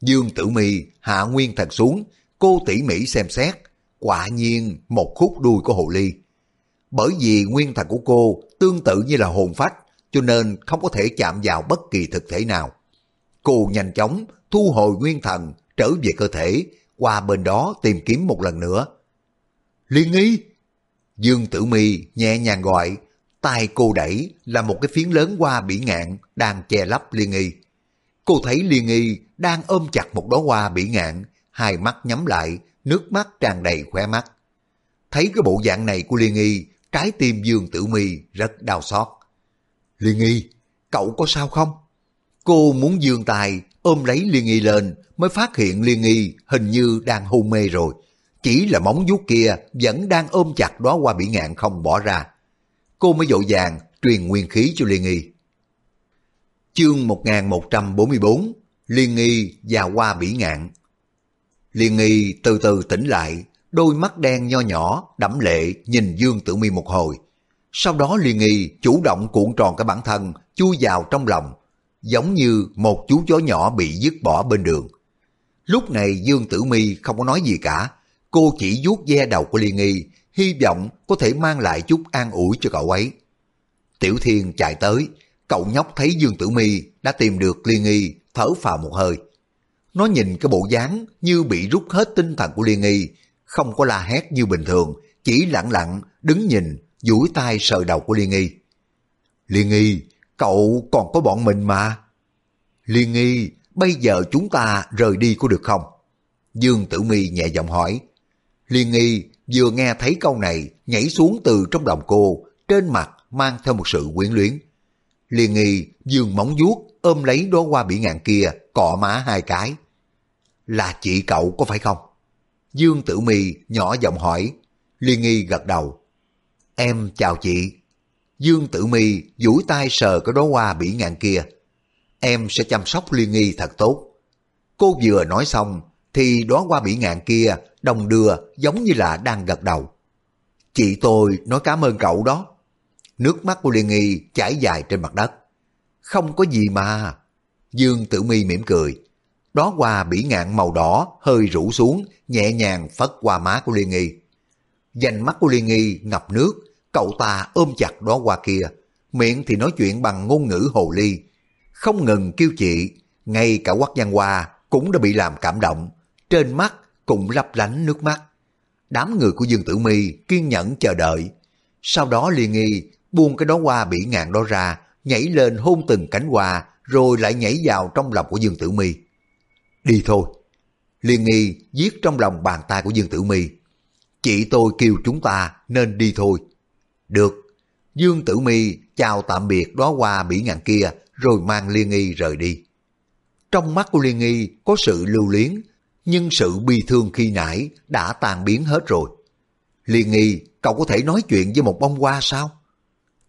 Dương Tử Mi hạ nguyên thần xuống, cô tỉ mỉ xem xét, quả nhiên một khúc đuôi của hồ ly. Bởi vì nguyên thần của cô tương tự như là hồn phách, cho nên không có thể chạm vào bất kỳ thực thể nào. Cô nhanh chóng thu hồi nguyên thần trở về cơ thể, qua bên đó tìm kiếm một lần nữa. Liên nghi! Dương Tử Mi nhẹ nhàng gọi, tay cô đẩy là một cái phiến lớn hoa bỉ ngạn đang che lấp Liên Nghi. Cô thấy Liên Nghi đang ôm chặt một đóa hoa bỉ ngạn, hai mắt nhắm lại, nước mắt tràn đầy khóe mắt. Thấy cái bộ dạng này của Liên Nghi, trái tim Dương Tử Mi rất đau xót. Liên Nghi, cậu có sao không? Cô muốn dương tài ôm lấy Liên Nghi lên mới phát hiện Liên Nghi hình như đang hôn mê rồi. Chỉ là móng vuốt kia vẫn đang ôm chặt đó qua bỉ ngạn không bỏ ra cô mới dội vàng truyền nguyên khí cho Liên Nghi. Chương 1144 Liên Nghi và qua Bỉ Ngạn Liên Nghi từ từ tỉnh lại, đôi mắt đen nho nhỏ, đẫm lệ nhìn Dương Tử Mi một hồi. Sau đó Liên Nghi chủ động cuộn tròn cái bản thân, chui vào trong lòng, giống như một chú chó nhỏ bị dứt bỏ bên đường. Lúc này Dương Tử Mi không có nói gì cả, cô chỉ vuốt ve đầu của Liên Nghi, hy vọng có thể mang lại chút an ủi cho cậu ấy. Tiểu Thiên chạy tới, cậu nhóc thấy Dương Tử Mi đã tìm được Liên Nghi, thở phào một hơi. Nó nhìn cái bộ dáng như bị rút hết tinh thần của Liên Nghi, không có la hét như bình thường, chỉ lặng lặng đứng nhìn, duỗi tay sờ đầu của Liên Nghi. Liên Nghi, cậu còn có bọn mình mà. Liên Nghi, bây giờ chúng ta rời đi có được không? Dương Tử Mi nhẹ giọng hỏi. Liên Nghi vừa nghe thấy câu này nhảy xuống từ trong lòng cô, trên mặt mang theo một sự quyến luyến. Liên nghi dương móng vuốt ôm lấy đóa hoa bỉ ngạn kia, cọ má hai cái. Là chị cậu có phải không? Dương Tử Mi nhỏ giọng hỏi. Liên nghi gật đầu. Em chào chị. Dương Tử Mi duỗi tay sờ cái đóa hoa bỉ ngạn kia. Em sẽ chăm sóc Liên nghi thật tốt. Cô vừa nói xong thì đóa hoa bỉ ngạn kia đồng đưa giống như là đang gật đầu. Chị tôi nói cảm ơn cậu đó. Nước mắt của Liên Nghi chảy dài trên mặt đất. Không có gì mà. Dương Tử Mi mỉm cười. Đó qua bỉ ngạn màu đỏ hơi rủ xuống, nhẹ nhàng phất qua má của Liên Nghi. Dành mắt của Liên Nghi ngập nước, cậu ta ôm chặt đó qua kia. Miệng thì nói chuyện bằng ngôn ngữ hồ ly. Không ngừng kêu chị, ngay cả quắc văn hoa cũng đã bị làm cảm động. Trên mắt cũng lấp lánh nước mắt. Đám người của Dương Tử Mi kiên nhẫn chờ đợi. Sau đó Liên Nghi buông cái đó qua bỉ ngạn đó ra, nhảy lên hôn từng cánh hoa, rồi lại nhảy vào trong lòng của Dương Tử Mi. đi thôi. Liên nghi viết trong lòng bàn tay của Dương Tử Mi. Chị tôi kêu chúng ta nên đi thôi. Được. Dương Tử Mi chào tạm biệt đó qua bỉ ngạn kia rồi mang Liên nghi rời đi. Trong mắt của Liên nghi có sự lưu luyến nhưng sự bi thương khi nãy đã tan biến hết rồi. Liên nghi, cậu có thể nói chuyện với một bông hoa sao?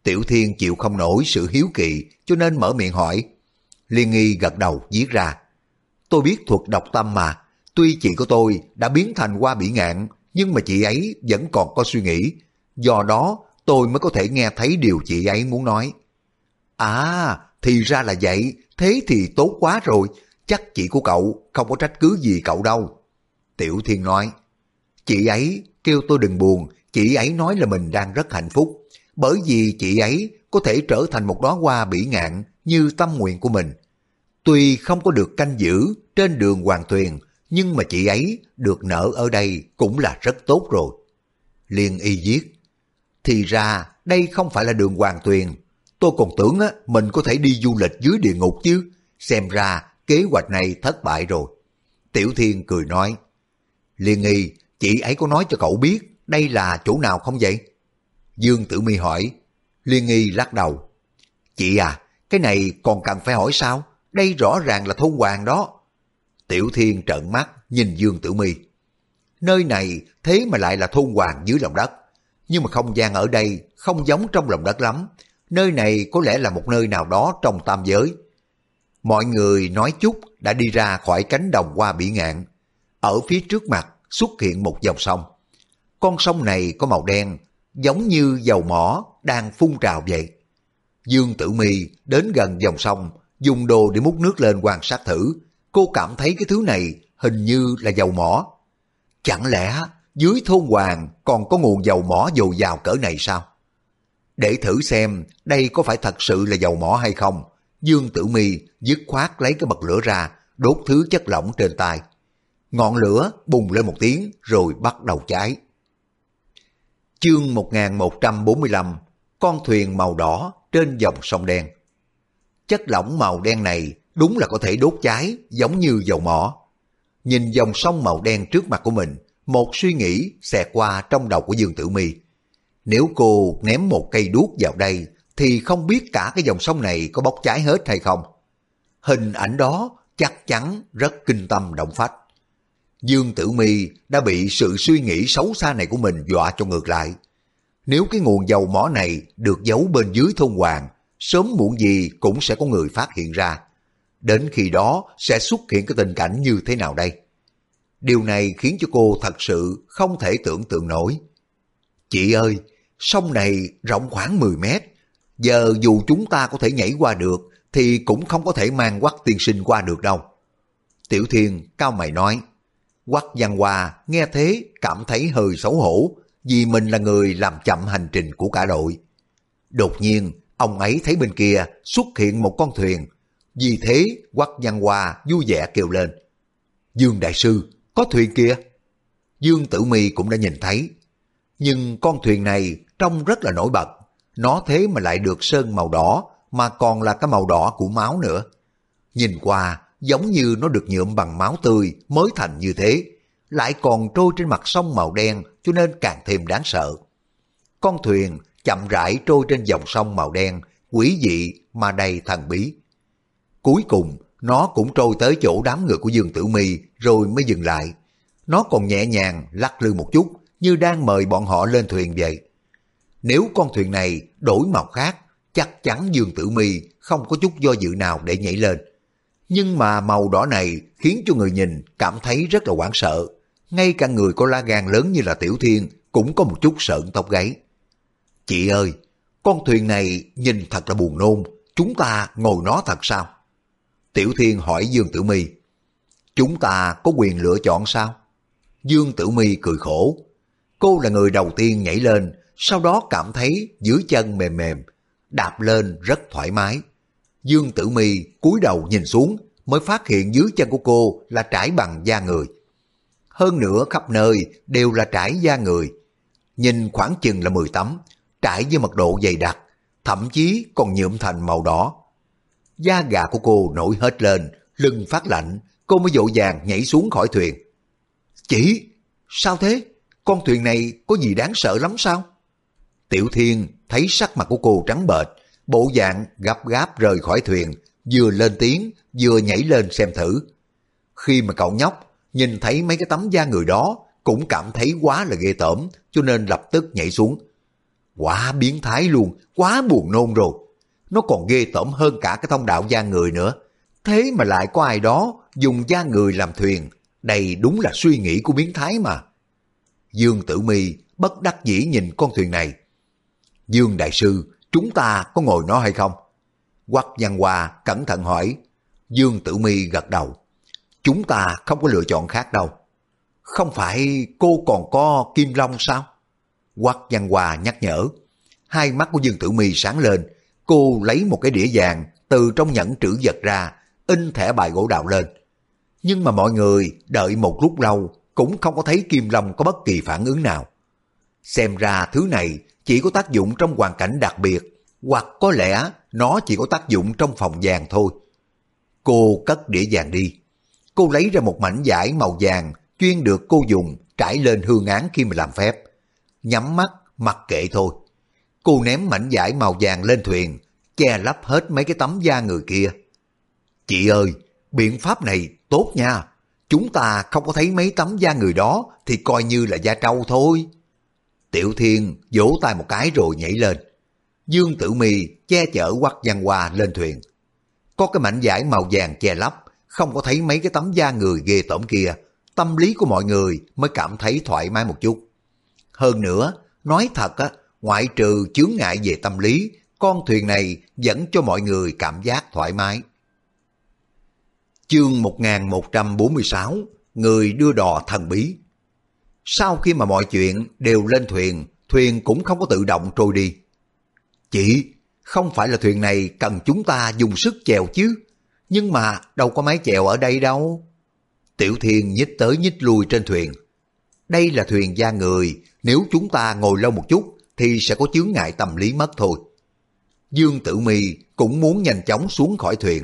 Tiểu Thiên chịu không nổi sự hiếu kỳ cho nên mở miệng hỏi. Liên nghi gật đầu viết ra. Tôi biết thuật độc tâm mà, tuy chị của tôi đã biến thành hoa bỉ ngạn, nhưng mà chị ấy vẫn còn có suy nghĩ. Do đó tôi mới có thể nghe thấy điều chị ấy muốn nói. À, thì ra là vậy, thế thì tốt quá rồi, chắc chị của cậu không có trách cứ gì cậu đâu. Tiểu Thiên nói, chị ấy kêu tôi đừng buồn, chị ấy nói là mình đang rất hạnh phúc, bởi vì chị ấy có thể trở thành một đóa hoa bỉ ngạn như tâm nguyện của mình. Tuy không có được canh giữ trên đường Hoàng thuyền nhưng mà chị ấy được nở ở đây cũng là rất tốt rồi. Liên y viết, thì ra đây không phải là đường Hoàng thuyền. tôi còn tưởng á, mình có thể đi du lịch dưới địa ngục chứ, xem ra kế hoạch này thất bại rồi. Tiểu Thiên cười nói, Liên y, chị ấy có nói cho cậu biết đây là chỗ nào không vậy? Dương Tử Mi hỏi, Liên nghi lắc đầu. Chị à, cái này còn cần phải hỏi sao? Đây rõ ràng là thôn hoàng đó. Tiểu Thiên trợn mắt nhìn Dương Tử Mi. Nơi này thế mà lại là thôn hoàng dưới lòng đất. Nhưng mà không gian ở đây không giống trong lòng đất lắm. Nơi này có lẽ là một nơi nào đó trong tam giới. Mọi người nói chút đã đi ra khỏi cánh đồng qua bỉ ngạn. Ở phía trước mặt xuất hiện một dòng sông. Con sông này có màu đen, giống như dầu mỏ đang phun trào vậy. Dương Tử Mi đến gần dòng sông, dùng đồ để múc nước lên quan sát thử. Cô cảm thấy cái thứ này hình như là dầu mỏ. Chẳng lẽ dưới thôn hoàng còn có nguồn dầu mỏ dồi dào cỡ này sao? Để thử xem đây có phải thật sự là dầu mỏ hay không, Dương Tử Mi dứt khoát lấy cái bật lửa ra, đốt thứ chất lỏng trên tay. Ngọn lửa bùng lên một tiếng rồi bắt đầu cháy. Chương 1145 Con thuyền màu đỏ trên dòng sông đen Chất lỏng màu đen này đúng là có thể đốt cháy giống như dầu mỏ. Nhìn dòng sông màu đen trước mặt của mình, một suy nghĩ xẹt qua trong đầu của Dương Tử Mi. Nếu cô ném một cây đuốc vào đây, thì không biết cả cái dòng sông này có bốc cháy hết hay không. Hình ảnh đó chắc chắn rất kinh tâm động phách. Dương Tử Mi đã bị sự suy nghĩ xấu xa này của mình dọa cho ngược lại. Nếu cái nguồn dầu mỏ này được giấu bên dưới thôn hoàng, sớm muộn gì cũng sẽ có người phát hiện ra. Đến khi đó sẽ xuất hiện cái tình cảnh như thế nào đây? Điều này khiến cho cô thật sự không thể tưởng tượng nổi. Chị ơi, sông này rộng khoảng 10 mét. Giờ dù chúng ta có thể nhảy qua được thì cũng không có thể mang quắc tiên sinh qua được đâu. Tiểu Thiên cao mày nói. Quách Văn Hoa nghe thế cảm thấy hơi xấu hổ vì mình là người làm chậm hành trình của cả đội. Đột nhiên, ông ấy thấy bên kia xuất hiện một con thuyền. Vì thế, Quách Văn Hoa vui vẻ kêu lên. Dương Đại Sư, có thuyền kia. Dương Tử Mi cũng đã nhìn thấy. Nhưng con thuyền này trông rất là nổi bật. Nó thế mà lại được sơn màu đỏ, mà còn là cái màu đỏ của máu nữa. Nhìn qua, giống như nó được nhuộm bằng máu tươi mới thành như thế, lại còn trôi trên mặt sông màu đen cho nên càng thêm đáng sợ. Con thuyền chậm rãi trôi trên dòng sông màu đen, quỷ dị mà đầy thần bí. Cuối cùng, nó cũng trôi tới chỗ đám người của Dương Tử Mi rồi mới dừng lại. Nó còn nhẹ nhàng lắc lư một chút như đang mời bọn họ lên thuyền vậy. Nếu con thuyền này đổi màu khác, chắc chắn Dương Tử Mi không có chút do dự nào để nhảy lên. Nhưng mà màu đỏ này khiến cho người nhìn cảm thấy rất là hoảng sợ. Ngay cả người có lá gan lớn như là Tiểu Thiên cũng có một chút sợn tóc gáy. Chị ơi, con thuyền này nhìn thật là buồn nôn, chúng ta ngồi nó thật sao? Tiểu Thiên hỏi Dương Tử Mi. Chúng ta có quyền lựa chọn sao? Dương Tử Mi cười khổ. Cô là người đầu tiên nhảy lên, sau đó cảm thấy dưới chân mềm mềm, đạp lên rất thoải mái. Dương Tử Mi cúi đầu nhìn xuống mới phát hiện dưới chân của cô là trải bằng da người. Hơn nữa khắp nơi đều là trải da người. Nhìn khoảng chừng là 10 tấm, trải với mật độ dày đặc, thậm chí còn nhuộm thành màu đỏ. Da gà của cô nổi hết lên, lưng phát lạnh, cô mới dội vàng nhảy xuống khỏi thuyền. Chỉ sao thế? Con thuyền này có gì đáng sợ lắm sao? Tiểu Thiên thấy sắc mặt của cô trắng bệch, bộ dạng gấp gáp rời khỏi thuyền, vừa lên tiếng, vừa nhảy lên xem thử. Khi mà cậu nhóc nhìn thấy mấy cái tấm da người đó, cũng cảm thấy quá là ghê tởm, cho nên lập tức nhảy xuống. Quá biến thái luôn, quá buồn nôn rồi. Nó còn ghê tởm hơn cả cái thông đạo da người nữa. Thế mà lại có ai đó dùng da người làm thuyền, đây đúng là suy nghĩ của biến thái mà. Dương Tử Mi bất đắc dĩ nhìn con thuyền này. Dương Đại Sư, chúng ta có ngồi nó hay không? Quắc Văn Hoa cẩn thận hỏi. Dương Tử Mi gật đầu. Chúng ta không có lựa chọn khác đâu. Không phải cô còn có Kim Long sao? Quắc Văn Hoa nhắc nhở. Hai mắt của Dương Tử Mi sáng lên. Cô lấy một cái đĩa vàng từ trong nhẫn trữ vật ra, in thẻ bài gỗ đạo lên. Nhưng mà mọi người đợi một lúc lâu cũng không có thấy Kim Long có bất kỳ phản ứng nào. Xem ra thứ này chỉ có tác dụng trong hoàn cảnh đặc biệt, hoặc có lẽ nó chỉ có tác dụng trong phòng vàng thôi. Cô cất đĩa vàng đi. Cô lấy ra một mảnh vải màu vàng chuyên được cô dùng trải lên hương án khi mà làm phép. Nhắm mắt, mặc kệ thôi. Cô ném mảnh vải màu vàng lên thuyền, che lấp hết mấy cái tấm da người kia. Chị ơi, biện pháp này tốt nha. Chúng ta không có thấy mấy tấm da người đó thì coi như là da trâu thôi. Tiểu Thiên vỗ tay một cái rồi nhảy lên. Dương Tử Mi che chở quắc văn hoa lên thuyền. Có cái mảnh vải màu vàng che lấp, không có thấy mấy cái tấm da người ghê tởm kia. Tâm lý của mọi người mới cảm thấy thoải mái một chút. Hơn nữa, nói thật á, ngoại trừ chướng ngại về tâm lý, con thuyền này dẫn cho mọi người cảm giác thoải mái. Chương 1146 Người đưa đò thần bí sau khi mà mọi chuyện đều lên thuyền, thuyền cũng không có tự động trôi đi. Chị, không phải là thuyền này cần chúng ta dùng sức chèo chứ, nhưng mà đâu có máy chèo ở đây đâu. Tiểu Thiên nhích tới nhích lui trên thuyền. Đây là thuyền da người, nếu chúng ta ngồi lâu một chút thì sẽ có chướng ngại tâm lý mất thôi. Dương Tử Mi cũng muốn nhanh chóng xuống khỏi thuyền.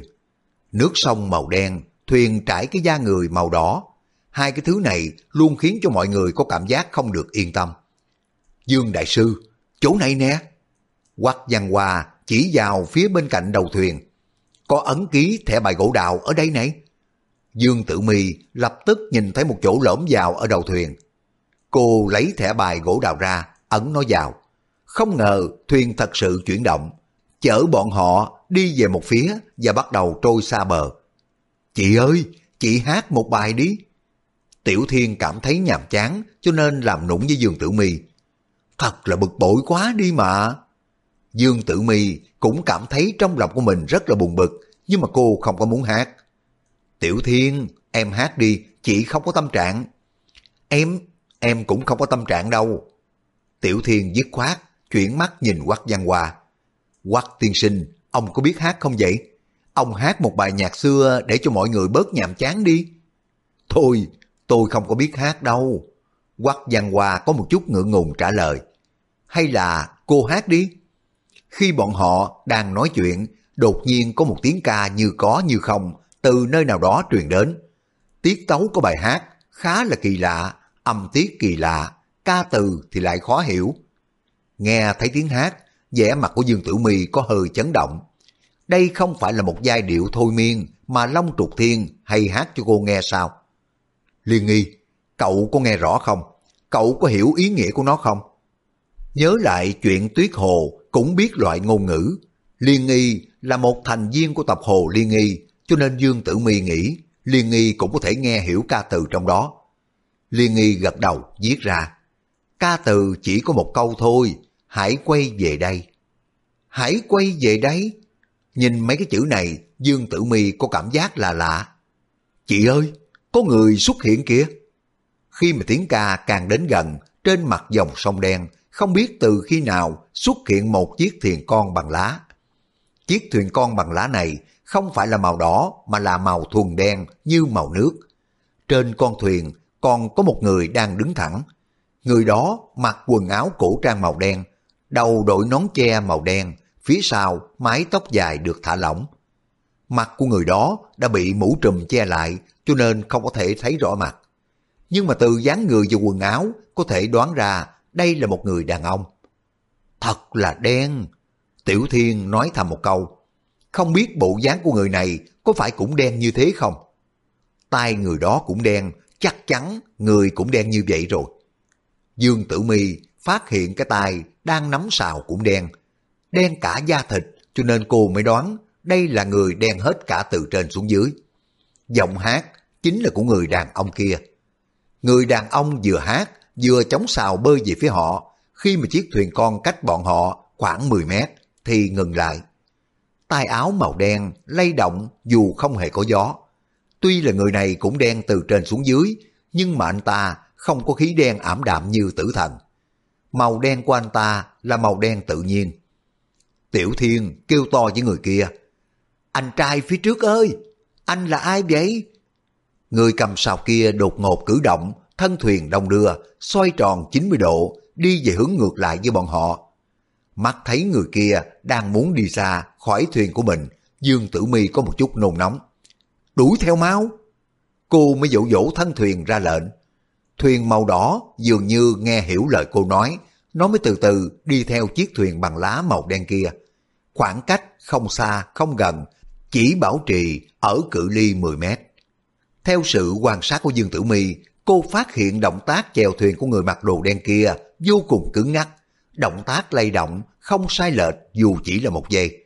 Nước sông màu đen, thuyền trải cái da người màu đỏ. Hai cái thứ này luôn khiến cho mọi người có cảm giác không được yên tâm. Dương Đại Sư, chỗ này nè. Quắc văn hòa chỉ vào phía bên cạnh đầu thuyền. Có ấn ký thẻ bài gỗ đào ở đây này. Dương Tử Mi lập tức nhìn thấy một chỗ lõm vào ở đầu thuyền. Cô lấy thẻ bài gỗ đào ra, ấn nó vào. Không ngờ thuyền thật sự chuyển động, chở bọn họ đi về một phía và bắt đầu trôi xa bờ. Chị ơi, chị hát một bài đi. Tiểu Thiên cảm thấy nhàm chán cho nên làm nũng với Dương Tử Mi. Thật là bực bội quá đi mà. Dương Tử Mi cũng cảm thấy trong lòng của mình rất là buồn bực, nhưng mà cô không có muốn hát. Tiểu Thiên, em hát đi, chị không có tâm trạng. Em, em cũng không có tâm trạng đâu. Tiểu Thiên dứt khoát, chuyển mắt nhìn Quắc Văn Hoa. Quắc tiên sinh, ông có biết hát không vậy? Ông hát một bài nhạc xưa để cho mọi người bớt nhàm chán đi. Thôi, tôi không có biết hát đâu. Quắc Văn Hoa có một chút ngượng ngùng trả lời. Hay là cô hát đi? Khi bọn họ đang nói chuyện, đột nhiên có một tiếng ca như có như không từ nơi nào đó truyền đến. Tiết tấu của bài hát khá là kỳ lạ, âm tiết kỳ lạ, ca từ thì lại khó hiểu. Nghe thấy tiếng hát, vẻ mặt của Dương Tử Mi có hơi chấn động. Đây không phải là một giai điệu thôi miên mà Long Trục Thiên hay hát cho cô nghe sao? Liên nghi, cậu có nghe rõ không? Cậu có hiểu ý nghĩa của nó không? Nhớ lại chuyện Tuyết Hồ cũng biết loại ngôn ngữ. Liên nghi là một thành viên của tập Hồ Liên nghi, cho nên Dương Tử Mi nghĩ Liên nghi cũng có thể nghe hiểu ca từ trong đó. Liên nghi gật đầu viết ra. Ca từ chỉ có một câu thôi, hãy quay về đây. Hãy quay về đây? Nhìn mấy cái chữ này, Dương Tử Mi có cảm giác là lạ. Chị ơi, có người xuất hiện kìa. Khi mà tiếng ca càng đến gần, trên mặt dòng sông đen, không biết từ khi nào xuất hiện một chiếc thuyền con bằng lá. Chiếc thuyền con bằng lá này không phải là màu đỏ mà là màu thuần đen như màu nước. Trên con thuyền còn có một người đang đứng thẳng. Người đó mặc quần áo cổ trang màu đen, đầu đội nón che màu đen, phía sau mái tóc dài được thả lỏng. Mặt của người đó đã bị mũ trùm che lại, cho nên không có thể thấy rõ mặt. Nhưng mà từ dáng người và quần áo có thể đoán ra đây là một người đàn ông. Thật là đen. Tiểu Thiên nói thầm một câu. Không biết bộ dáng của người này có phải cũng đen như thế không? Tai người đó cũng đen, chắc chắn người cũng đen như vậy rồi. Dương Tử Mi phát hiện cái tai đang nắm sào cũng đen. Đen cả da thịt cho nên cô mới đoán đây là người đen hết cả từ trên xuống dưới. Giọng hát chính là của người đàn ông kia. Người đàn ông vừa hát vừa chống sào bơi về phía họ. Khi mà chiếc thuyền con cách bọn họ khoảng 10 mét thì ngừng lại. Tai áo màu đen lay động dù không hề có gió. Tuy là người này cũng đen từ trên xuống dưới, nhưng mà anh ta không có khí đen ảm đạm như tử thần. Màu đen của anh ta là màu đen tự nhiên. Tiểu Thiên kêu to với người kia. Anh trai phía trước ơi, anh là ai vậy? Người cầm sào kia đột ngột cử động, thân thuyền đông đưa, xoay tròn 90 độ, đi về hướng ngược lại với bọn họ. Mắt thấy người kia đang muốn đi xa khỏi thuyền của mình, Dương Tử Mi có một chút nôn nóng. Đuổi theo máu! Cô mới dỗ dỗ thân thuyền ra lệnh. Thuyền màu đỏ dường như nghe hiểu lời cô nói, nó mới từ từ đi theo chiếc thuyền bằng lá màu đen kia. Khoảng cách không xa, không gần, chỉ bảo trì ở cự ly 10 mét. Theo sự quan sát của Dương Tử Mi, cô phát hiện động tác chèo thuyền của người mặc đồ đen kia vô cùng cứng ngắc. Động tác lay động, không sai lệch dù chỉ là một giây.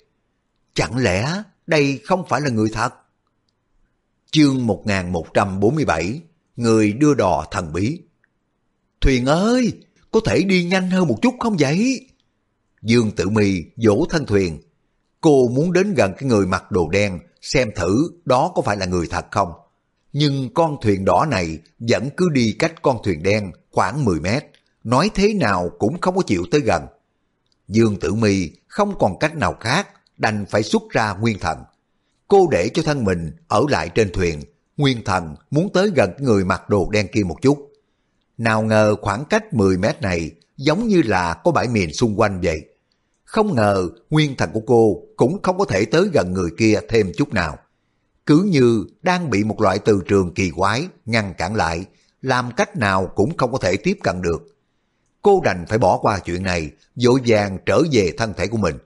Chẳng lẽ đây không phải là người thật? Chương 1147 Người đưa đò thần bí Thuyền ơi, có thể đi nhanh hơn một chút không vậy? Dương Tử Mì vỗ thân thuyền. Cô muốn đến gần cái người mặc đồ đen xem thử đó có phải là người thật không. Nhưng con thuyền đỏ này vẫn cứ đi cách con thuyền đen khoảng 10 mét. Nói thế nào cũng không có chịu tới gần. Dương Tử Mi không còn cách nào khác, đành phải xuất ra nguyên thần. Cô để cho thân mình ở lại trên thuyền. Nguyên thần muốn tới gần người mặc đồ đen kia một chút. Nào ngờ khoảng cách 10 mét này giống như là có bãi miền xung quanh vậy. Không ngờ nguyên thần của cô cũng không có thể tới gần người kia thêm chút nào. Cứ như đang bị một loại từ trường kỳ quái ngăn cản lại, làm cách nào cũng không có thể tiếp cận được. Cô đành phải bỏ qua chuyện này, dội vàng trở về thân thể của mình.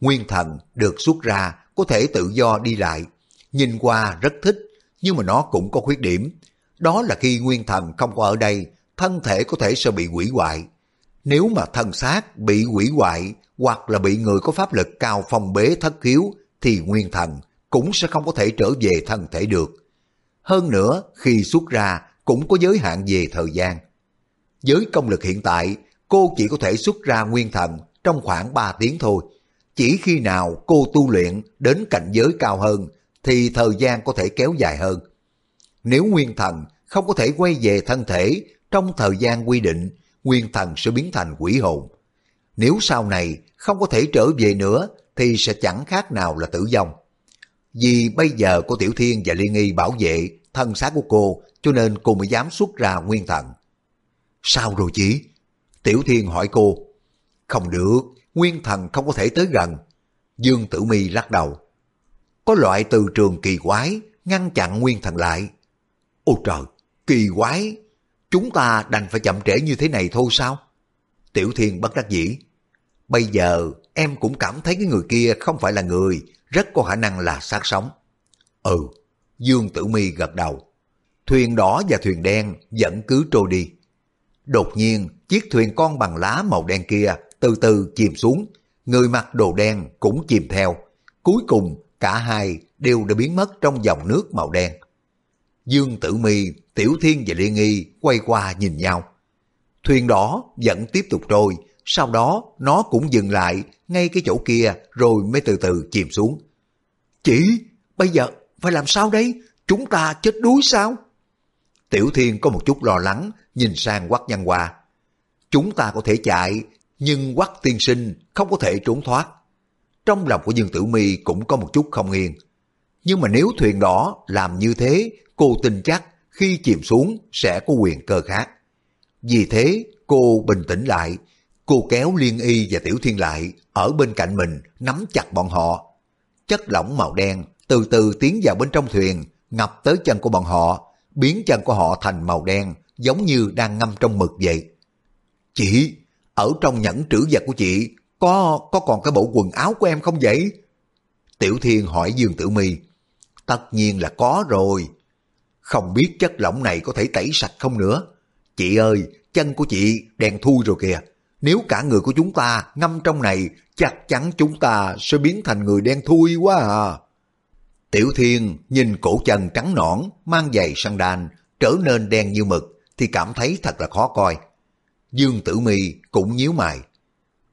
Nguyên thần được xuất ra có thể tự do đi lại, nhìn qua rất thích, nhưng mà nó cũng có khuyết điểm. Đó là khi nguyên thần không có ở đây, thân thể có thể sẽ bị hủy hoại. Nếu mà thân xác bị hủy hoại hoặc là bị người có pháp lực cao phong bế thất khiếu thì nguyên thần cũng sẽ không có thể trở về thân thể được. Hơn nữa, khi xuất ra cũng có giới hạn về thời gian. Với công lực hiện tại, cô chỉ có thể xuất ra nguyên thần trong khoảng 3 tiếng thôi. Chỉ khi nào cô tu luyện đến cảnh giới cao hơn thì thời gian có thể kéo dài hơn. Nếu nguyên thần không có thể quay về thân thể trong thời gian quy định, nguyên thần sẽ biến thành quỷ hồn. Nếu sau này không có thể trở về nữa thì sẽ chẳng khác nào là tử vong. Vì bây giờ có Tiểu Thiên và Liên Nghi bảo vệ thân xác của cô cho nên cô mới dám xuất ra nguyên thần. Sao rồi chị? Tiểu Thiên hỏi cô. Không được, nguyên thần không có thể tới gần. Dương Tử Mi lắc đầu. Có loại từ trường kỳ quái ngăn chặn nguyên thần lại. Ôi trời, kỳ quái, chúng ta đành phải chậm trễ như thế này thôi sao? Tiểu Thiên bất đắc dĩ. Bây giờ em cũng cảm thấy cái người kia không phải là người, rất có khả năng là sát sống. Ừ, Dương Tử Mi gật đầu. Thuyền đỏ và thuyền đen vẫn cứ trôi đi. Đột nhiên, chiếc thuyền con bằng lá màu đen kia từ từ chìm xuống, người mặc đồ đen cũng chìm theo. Cuối cùng, cả hai đều đã biến mất trong dòng nước màu đen. Dương Tử Mi, Tiểu Thiên và Liên Nghi quay qua nhìn nhau. Thuyền đỏ vẫn tiếp tục trôi, sau đó nó cũng dừng lại ngay cái chỗ kia rồi mới từ từ chìm xuống. Chỉ bây giờ phải làm sao đấy? Chúng ta chết đuối sao? Tiểu Thiên có một chút lo lắng, nhìn sang quắc nhân hòa. Chúng ta có thể chạy, nhưng quắc tiên sinh không có thể trốn thoát. Trong lòng của Dương Tử Mi cũng có một chút không yên. Nhưng mà nếu thuyền đỏ làm như thế, cô tin chắc khi chìm xuống sẽ có quyền cơ khác. Vì thế, cô bình tĩnh lại, cô kéo Liên Y và Tiểu Thiên lại, ở bên cạnh mình, nắm chặt bọn họ. Chất lỏng màu đen từ từ tiến vào bên trong thuyền, ngập tới chân của bọn họ, biến chân của họ thành màu đen, giống như đang ngâm trong mực vậy. Chị, ở trong nhẫn trữ vật của chị, có có còn cái bộ quần áo của em không vậy? Tiểu Thiên hỏi Dương Tử Mi. Tất nhiên là có rồi. Không biết chất lỏng này có thể tẩy sạch không nữa. Chị ơi, chân của chị đen thui rồi kìa. Nếu cả người của chúng ta ngâm trong này, chắc chắn chúng ta sẽ biến thành người đen thui quá à. Tiểu Thiên nhìn cổ chân trắng nõn, mang giày săn đan, trở nên đen như mực, thì cảm thấy thật là khó coi. Dương Tử Mi cũng nhíu mày.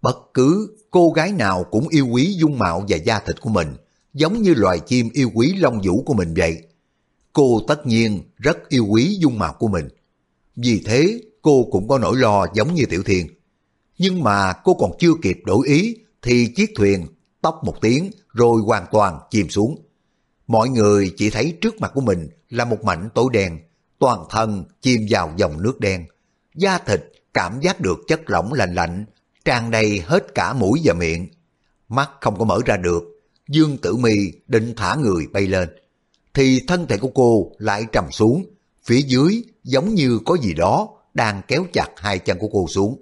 Bất cứ cô gái nào cũng yêu quý dung mạo và da thịt của mình, giống như loài chim yêu quý lông vũ của mình vậy. Cô tất nhiên rất yêu quý dung mạo của mình. Vì thế cô cũng có nỗi lo giống như Tiểu Thiên. Nhưng mà cô còn chưa kịp đổi ý thì chiếc thuyền tóc một tiếng rồi hoàn toàn chìm xuống. Mọi người chỉ thấy trước mặt của mình là một mảnh tối đen, toàn thân chìm vào dòng nước đen. Da thịt cảm giác được chất lỏng lạnh lạnh, tràn đầy hết cả mũi và miệng. Mắt không có mở ra được, Dương Tử Mi định thả người bay lên. Thì thân thể của cô lại trầm xuống, phía dưới giống như có gì đó đang kéo chặt hai chân của cô xuống.